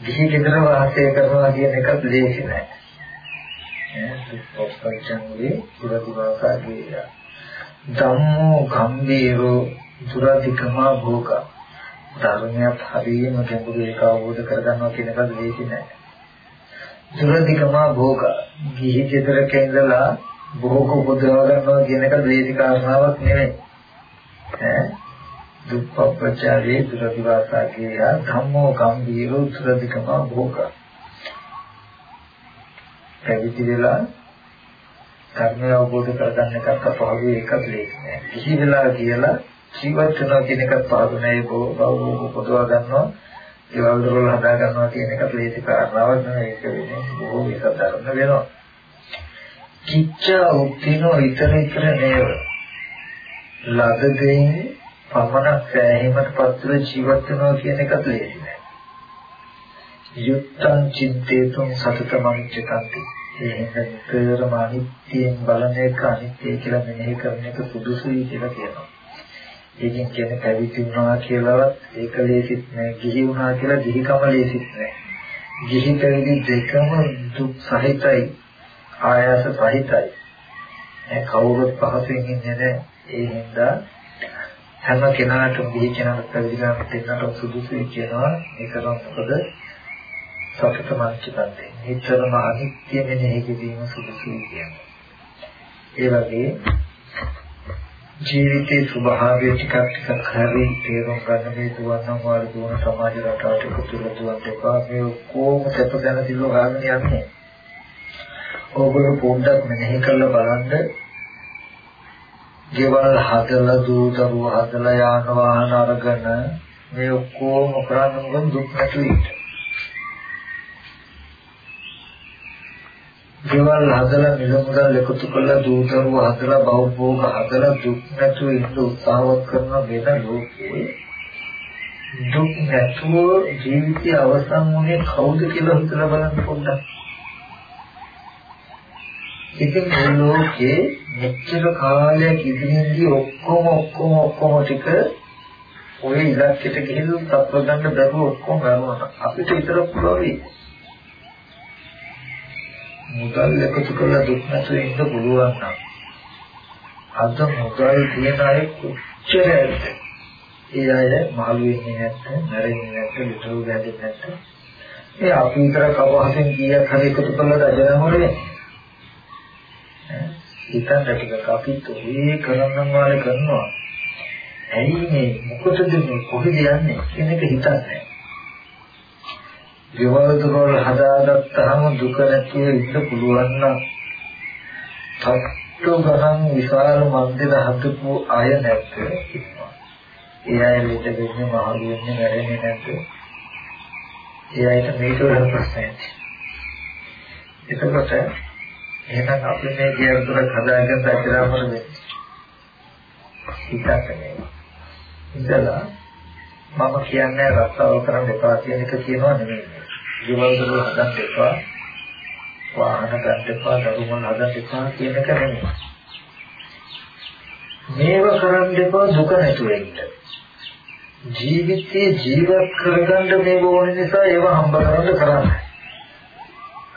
ගිහි ගෙදර වාසය කරනවා කියන එකත් ලේසි නෑ. ඈ දුප්පබ්බජ්ජන්ගේ දුරති වාසා ගේහා. ධම්මෝ ගම්බීරෝ දුරතිකමා භෝග. ධර්මයක් හරියම ගැඹුරු ඒක අවබෝධ කරගන්නවා කියන එකත් ලේසි නෑ. දුරදිකමා භෝග ගිහි ගෙදරක ඉඳලා භෝග උපදවා ගන්නවා කියන එක දේශි කාරණාවක් නෙවෙයි ඈ දුප්පප්පචාරේ දුරදිවාසාගේ ධම්මෝ ගම්බීරෝ දුරදිකමා භෝග. පැවිදි වෙලා ධර්මය අවබෝධ කරගන්න එකත් අපහසු එකක් ලේසි නෑ. කිසි වෙලා කියලා ජීවත් වෙනවා කියන එකත් පහසු නෑ. භෝග උපදවා ගන්නවා. ඒවල් දරවල හදා ගන්නවා කියන එක ලේසි කාරණාවක් නෙවෙයි. ඒක වෙන්නේ බොහෝ විසතරන වෙනවා. කිච්ච උත්තිනෝ ඊතර ඊතර නේව. ලද දෙයින් පමණක් සෑහීමට පත්ව ජීවත් වෙනවා කියන එකත් ලේසි නෑ. යුත්තං චිත්තේතුං සතතමංචකන්ති. එහෙනම් නිතරම අනිත්‍යයෙන් බලන එක අනිත්‍ය කියලා මෙනෙහි කරන එක සුදුසුයි කියලා කියනවා. ඒකෙන් කියන්නේ පැවිදි වුණා කියලාවත් ඒක ලේසිත් නෑ. ගිහි වුණා කියලා ගිහිකම ලේසිත් නෑ. ගිහි පැවිදි දෙකම දුක් සහිතයි. ආයාස සහිතයි. ඒ කවුරුත් පහසුවෙන් ඉන්නේ නෑ. ඒ හින්දා හැම කෙනාටම ගිහි කෙනාට පැවිදි කරන්න දෙන්නට සුදුසුයි කියනවා. ඒකනම් මොකද සතත මානසිකත්වය. නිතරම අනිත්‍ය මෙනෙහි කිරීම සුදුසුයි කියන්නේ. ඒ වගේ ජීවිතේ ස්වභාවය ටිකක් ටිකක් හරි තේරුම් ගන්න මේ දුවන්නම් වාර දුවන සමාජ රටාවට එකතු වෙලා දුවන් දෙපා මේ කොහොම සැප දැන දිල්ල හොයාගෙන යන්නේ. ඕගොල්ලෝ පොඩ්ඩක් මෙනෙහි කරලා බලන්න. ගෙවල් හදලා දූතරුව හදලා යාන වාහන අරගෙන මේ ඔක්කොම කරන්නේ මොකද දුක් නැතුව ඉන්න. ගෙවල් හදලා මිල මුදල් එකතු කරලා දූතරුව හදලා බෞද්ධෝග හදලා දුක් නැතුව ඉන්න උත්සාහවත් කරන වෙන ලෝකේ දුක් නැතුව ජීවිතය අවසන් වුණේ කවුද කියලා හිතලා බලන්න පොඩ්ඩක්. ඉතින් මේ ලෝකේ මෙච්චර කාලයක් ඉදිරියේදී ඔක්කොම ඔක්කොම ඔක්කොම ටික ඔය ඉලක්කයට ගිහින් තත්ත්ව ගන්න බැරුව ඔක්කොම ගන්නවා. අපිට විතර පුළුවන් මුදල් එකතු කරලා දුක් නැතුව ඉන්න පුළුවන් නම් අද මුදල් තියෙන අය කොච්චර ඇද්ද? ඒ අය මහලු වෙන්නේ නැත්නම්, නැරෙන්නේ නැත්නම්, විතර ගැදෙන්නේ නැත්නම් ඒ අපි විතර කවහසෙන් කීයක් හරි එකතු කරලා රජනම වෙන්නේ. හිතන්න ටිකක් අපි තෝරේ කරන්න වාල කරනවා. ඇයි මේ මොකටද මේ කොහෙද යන්නේ කියන එක හිතන්නේ. ගෙවල් දොරවල් හදාගත්තාම දුක නැතිව ඉන්න පුළුවන් නම් තත්තු ගණන් විශාල මන්දිර හදපු අය නැත්ද ඒ අය ලෙඩ වෙන්නේ මහලු වෙන්නේ නැරෙන්නේ නැද්ද ඒ අයට මේක වල ප්‍රශ්නයක් එතකොට එහෙනම් අපි මේ ගෙවල් දොර හදාගෙන රැකලාම වෙන්නේ හිතන්නේ ඉතලා මම කියන්නේ රස්සාව කරන්න එපා කියන එක කියනවා නෙමෙයි. ගෙවල් දොර හදන්න එපා. වාහන ගන්න එපා. දරුවන් හදන්න එපා කියන එක නෙමෙයි. මේව කරන්න එපා දුක නැතුව ඉන්න. ජීවිතේ ජීවත් කරගන්න මේක ඕන නිසා ඒව හම්බ කරන්න කරන්නේ.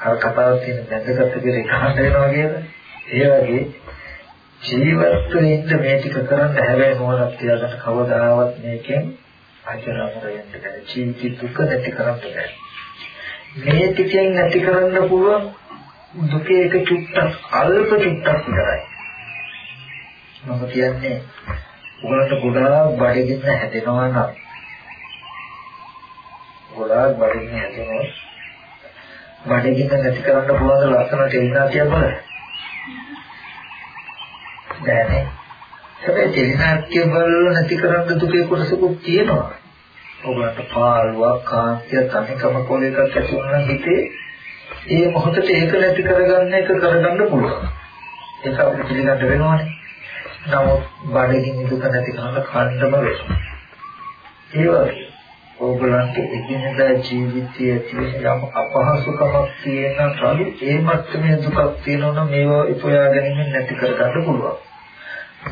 අර කතාවක් තියෙන බැඳගත්ත කියලා එකහට වෙනවා කියලා. ඒ වගේ ජීවත් වෙන්න මේ ටික කරන්න හැබැයි මොනක් තියාගන්න කවදාවත් මේකෙන් අජරාමර වෙන්න බැහැ. ජීවිත දුක නැති කරන්න බැහැ. මේ ටිකෙන් නැති කරන්න පුළුවන් දුකේ එක චුට්ටක් අල්ප චුට්ටක් විතරයි. මම කියන්නේ උගලට ගොඩාක් බඩගින්න හැදෙනවා නම්. ගොඩාක් බඩගින්න හැදෙනවා. බඩගින්න නැති කරන්න පුළුවන් ලක්ෂණ තේිනා කියන බලන්න. දැනේ. හැබැයි තේිනාත්‍ය බල නැති කරන්න දුකේ කොටසකුත් තියෙනවා. ඔබට පාළුවක් කාන්තිය තනිකම කොල එකක් ඇති වුණා හිතේ ඒ මොහොතේ ඒක නැති කරගන්න එක කරගන්න පුළුවන් ඒක අපිට පිළිගන්න වෙනවනේ නමුත් බඩගිනි දුක නැති කරන්න කණ්ඩම වෙනවා ඒ වගේ ඕගලන්ට එදිනෙදා ජීවිතයේ තියෙන යම් අපහසුකමක් තියෙන කලු ඒ මට්ටමේ දුකක් තියෙනවා නම් මේවා ඉපයා ගැනීම නැති කරගන්න පුළුවන්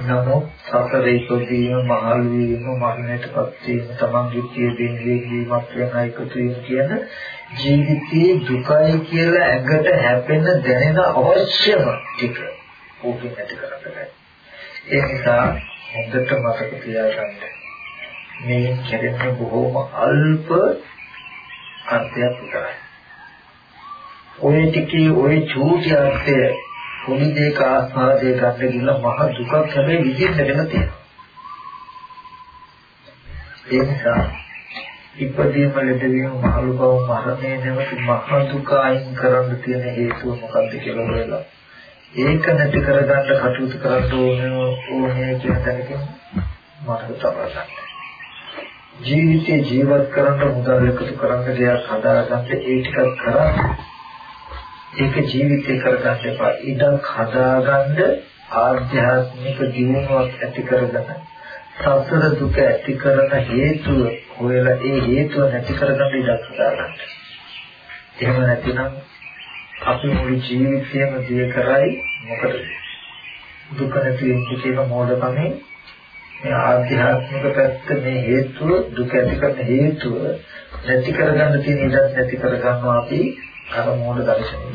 නමුත් සතර ඉපදීම මහලු වීම මරණයටපත් වීම තමන්ගේ ජීවිතේ ජීවීමක් වෙන එකතු වීම කියන ජීවිතයේ දුකයි කියලා ඇඟට හැපෙන දැනෙන අවශ්‍යම ටික ඕකෙන් ඇති කරගන්න. ඒ නිසා හොඳට මතක තියාගන්න. මේ කෙරෙන්නේ බොහෝම අල්ප අර්ථයක් විතරයි. ඔය ටිකේ ඔය චූටි අර්ථය පොඩි දෙයක ආස්වාදයේ ගන්න ගිහලා මහ දුකක් හැබැයි විඳින්න වෙන තියෙනවා. ඒ නිසා ඉපදීම ලැබීම මහලු බව මරණය නැවති මහ දුක අයින් කරන්න තියෙන හේතුව මොකක්ද කියලා බලලා ඒක නැති කරගන්න කටයුතු කරන්න ඕනේ ඕනේ කියන තැනකින් මතක තබා ගන්න. ජීවිතේ ජීවත් කරන්න මුදල් එකතු කරන්න දෙයක් හදාගන්න ඒ ටිකක් කරා ඒක ජීවිතේ කරගන්න එපා. ඉඩක් හදාගන්න ආධ්‍යාත්මික දියුණුවක් ඇති කරගන්න. සසර දුක ඇති කරන හේතුව හොයලා ඒ හේතුව නැති කරගන්න ඉඩක් හදාගන්න. එහෙම නැතිනම් අපි මුළු ජීවිතයම දිය කරයි මොකද? දුක නැති වෙන්න කියන මෝඩකමේ මේ ආධ්‍යාත්මික පැත්ත මේ හේතුව දුක ඇති කරන හේතුව නැති කරගන්න තියෙන ඉඩක් නැති කරගන්නවා අපි අර මූල දර්ශනය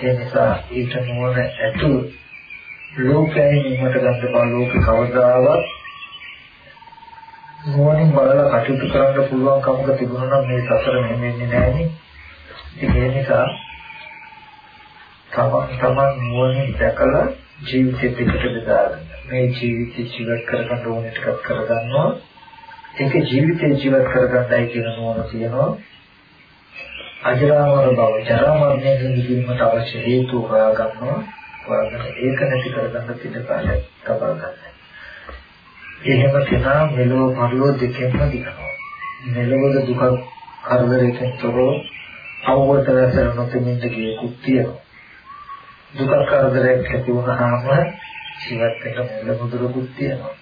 ඒ නිසා ඊට නුවණ ඇතු ලෝකයෙන් නිමට ගන්න බා ලෝක කවදාවත් නුවණින් බලලා කටයුතු කරන්න පුළුවන් කමක තිබුණා නම් මේ සසර මෙහෙම වෙන්නේ නැහැ නේ ඒ නිසා තමන් තමන් නුවණින් දැකලා ජීවිතේ පිටට බෙදාගන්න. මේ ජීවිතේ ජීවත් කරගන්න ඕන ටිකක් කරගන්නවා. ඒක ජීවිතේ ජීවත් කරගන්නයි කියන නුවණ තියෙනවා. අජරාමර බව, ජරා මරණයෙන් මිදීමට අවශ්‍ය හේතු හොයාගන්නවා. හොයාගෙන ඒක නැති කරගන්න පිට කාලයක් තබා ගන්න. එහෙම කෙනා මෙලොව පරලොව දෙකෙන්ම දිනනවා. මෙලොවද දුක කරදරයකින් තොරව අවබෝධ කරගන්න නොතෙමින් ගියකුත් තියෙනවා. දුක කරදරයක් ඇති වුණාම ජීවත් වෙන මුල මුදුරකුත් තියෙනවා.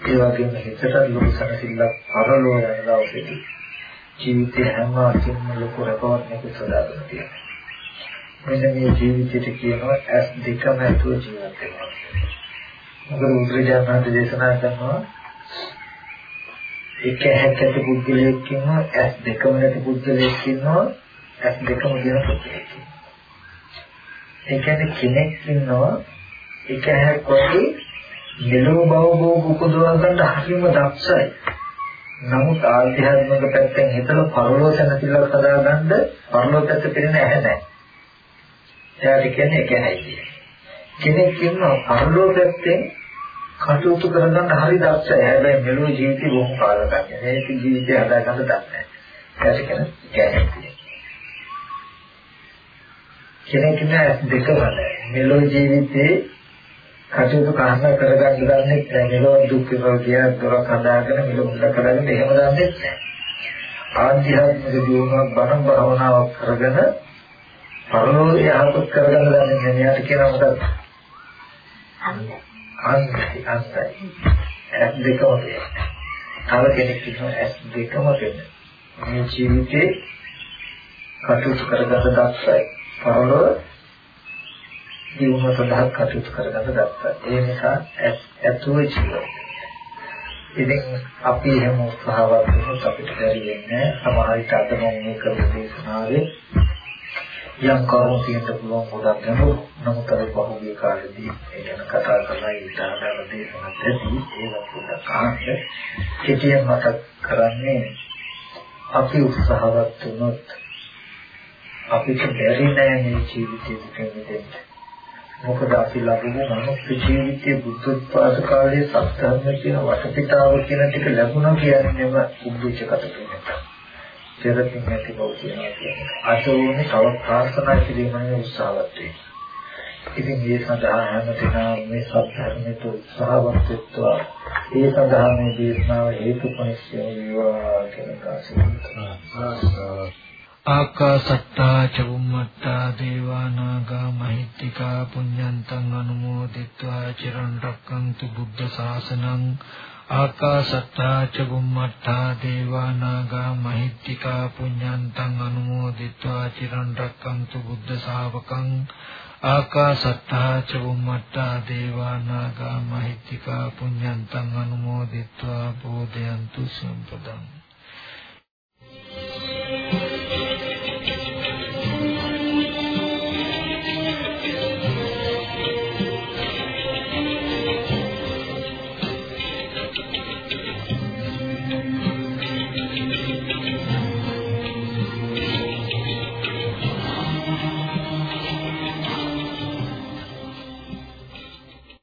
ඒ වගේම හිතට ලොකු සනසිල්ලක් පරලෝ යන දවසේදී ජීවිතේ හැම අතින්ම ලොකු රැකවරණයක සදාගෙන තියෙනවා. මෙන්න මේ ජීවිතයට කියනවා ඇස් දෙකම ඇතුව ජීවත් වෙනවා. මොකද බුදුරජාණන් දේශනා කරනවා එක හැක්කට පුද්ගලයෙක් ඉන්නවා ඇස් දෙකම නැති පුද්ගලයෙක් ඉන්නවා ඇස් දෙකම දින පුද්ගලයෙක් ඉන්නවා. ඒ කියන්නේ කෙනෙක් ඉන්නවා එක හැක් වගේ මෙලෝ භවෝ උපදවා ගන්න හරිම දක්ෂයි. නමුත් ආධ්‍යාත්මික පැත්තෙන් හිතලා පරලෝක නැතිලක් හදාගන්න පරලෝක පැත්ත පිළින ඇහැ නැහැ. එයාට කියන්නේ එක හැයි කෙනෙක් ඉන්නවා පරලෝක පැත්තෙන් කටයුතු කරගන්න හරි දක්ෂයි. හැබැයි මෙලෝ ජීවිතේ බොහොම කාලකන්‍ය. මේක ජීවිතය හදාගන්න දන්නේ නැහැ. එයාට කියන්නේ එක හැයි. කෙනෙක් නෑ දෙකම මෙලෝ ජීවිතේ කටයුතු කාරණා කරගන්න දන්නේ නැහැ. මෙලෝ දුක් වේවා කියන දොරක් හදාගෙන මෙලෝ මුල කරගෙන එහෙම දන්නේ නැහැ. ආධ්‍යාත්මික දියුණුවක් බණ භාවනාවක් කරගෙන පරලෝ යහපත් කරගන්න දන්නේ නැහැ. මෙයාට කියනවා මොකද? අන්තයි අන්තයි. ඇස් දෙකම තියෙනවා. තව කෙනෙක් කියනවා ඇස් දෙකම තියෙනවා. මේ ජීවිතේ කටයුතු කරගන්න දක්ෂයි. පරලොව ජීවන සඳහා කටයුතු කරගන්න ගත්තා. ඒ නිසා ඇතුව ජීවත් ඉතින් අපි එහෙම උත්සාහවත් වුණොත් අපිට බැරි වෙන්නේ සමහර විට අද මම මේ කරන දේශනාවේ යම් කරුණු තියෙන්න පුළුවන් ගොඩක් ගැඹුරු නමුත් අර පහුගිය කාලෙදී ඒ ගැන කතා කරලා ඉතාලම දේශනා දෙති ඒක පොඩ්ඩක් අහන්න කෙටියෙන් මතක් කරන්නේ අපි උත්සාහවත් වුණොත් අපිට බැරි නෑ මේ ජීවිතේ දුකින් මිදෙන්න. මොකද අපි ලැබුණු මනුස්ස ජීවිතයේ බුද්ධ උත්පාද කාලයේ සත්‍යධර්ම කියන වටපිටාව කියන ටික ලැබුණා කියන්නේම උද්දේශ කටයුතු. පෙරකින් නැති බව කියනවා කියන්නේ. අතෝනේ තව ප්‍රාර්ථනා කිරීමේ උත්සාහවත් වේ. ඉතින් මේ සඳහා හැම දිනම මේ සත්‍යධර්මයට උත්සාහවත් වෙත්වා ඒ සඳහා මේ දේශනාව හේතුපනිශ්චය වේවා කියන කාසිකා. ආකාසත්තා චුම්මත්තා දේවානාගා මහිත්‍තිකා පුඤ්ඤන්තං අනුමෝදිත්වා චිරන් රැක්කන්තු බුද්ධ ශාසනං ආකාසත්තා චුම්මත්තා දේවානාගා මහිත්‍තිකා පුඤ්ඤන්තං අනුමෝදිත්වා චිරන් රැක්කන්තු බුද්ධ ශාවකං ආකාසත්තා චුම්මත්තා දේවානාගා මහිත්‍තිකා පුඤ්ඤන්තං අනුමෝදිත්වා බෝධයන්තු සම්පදං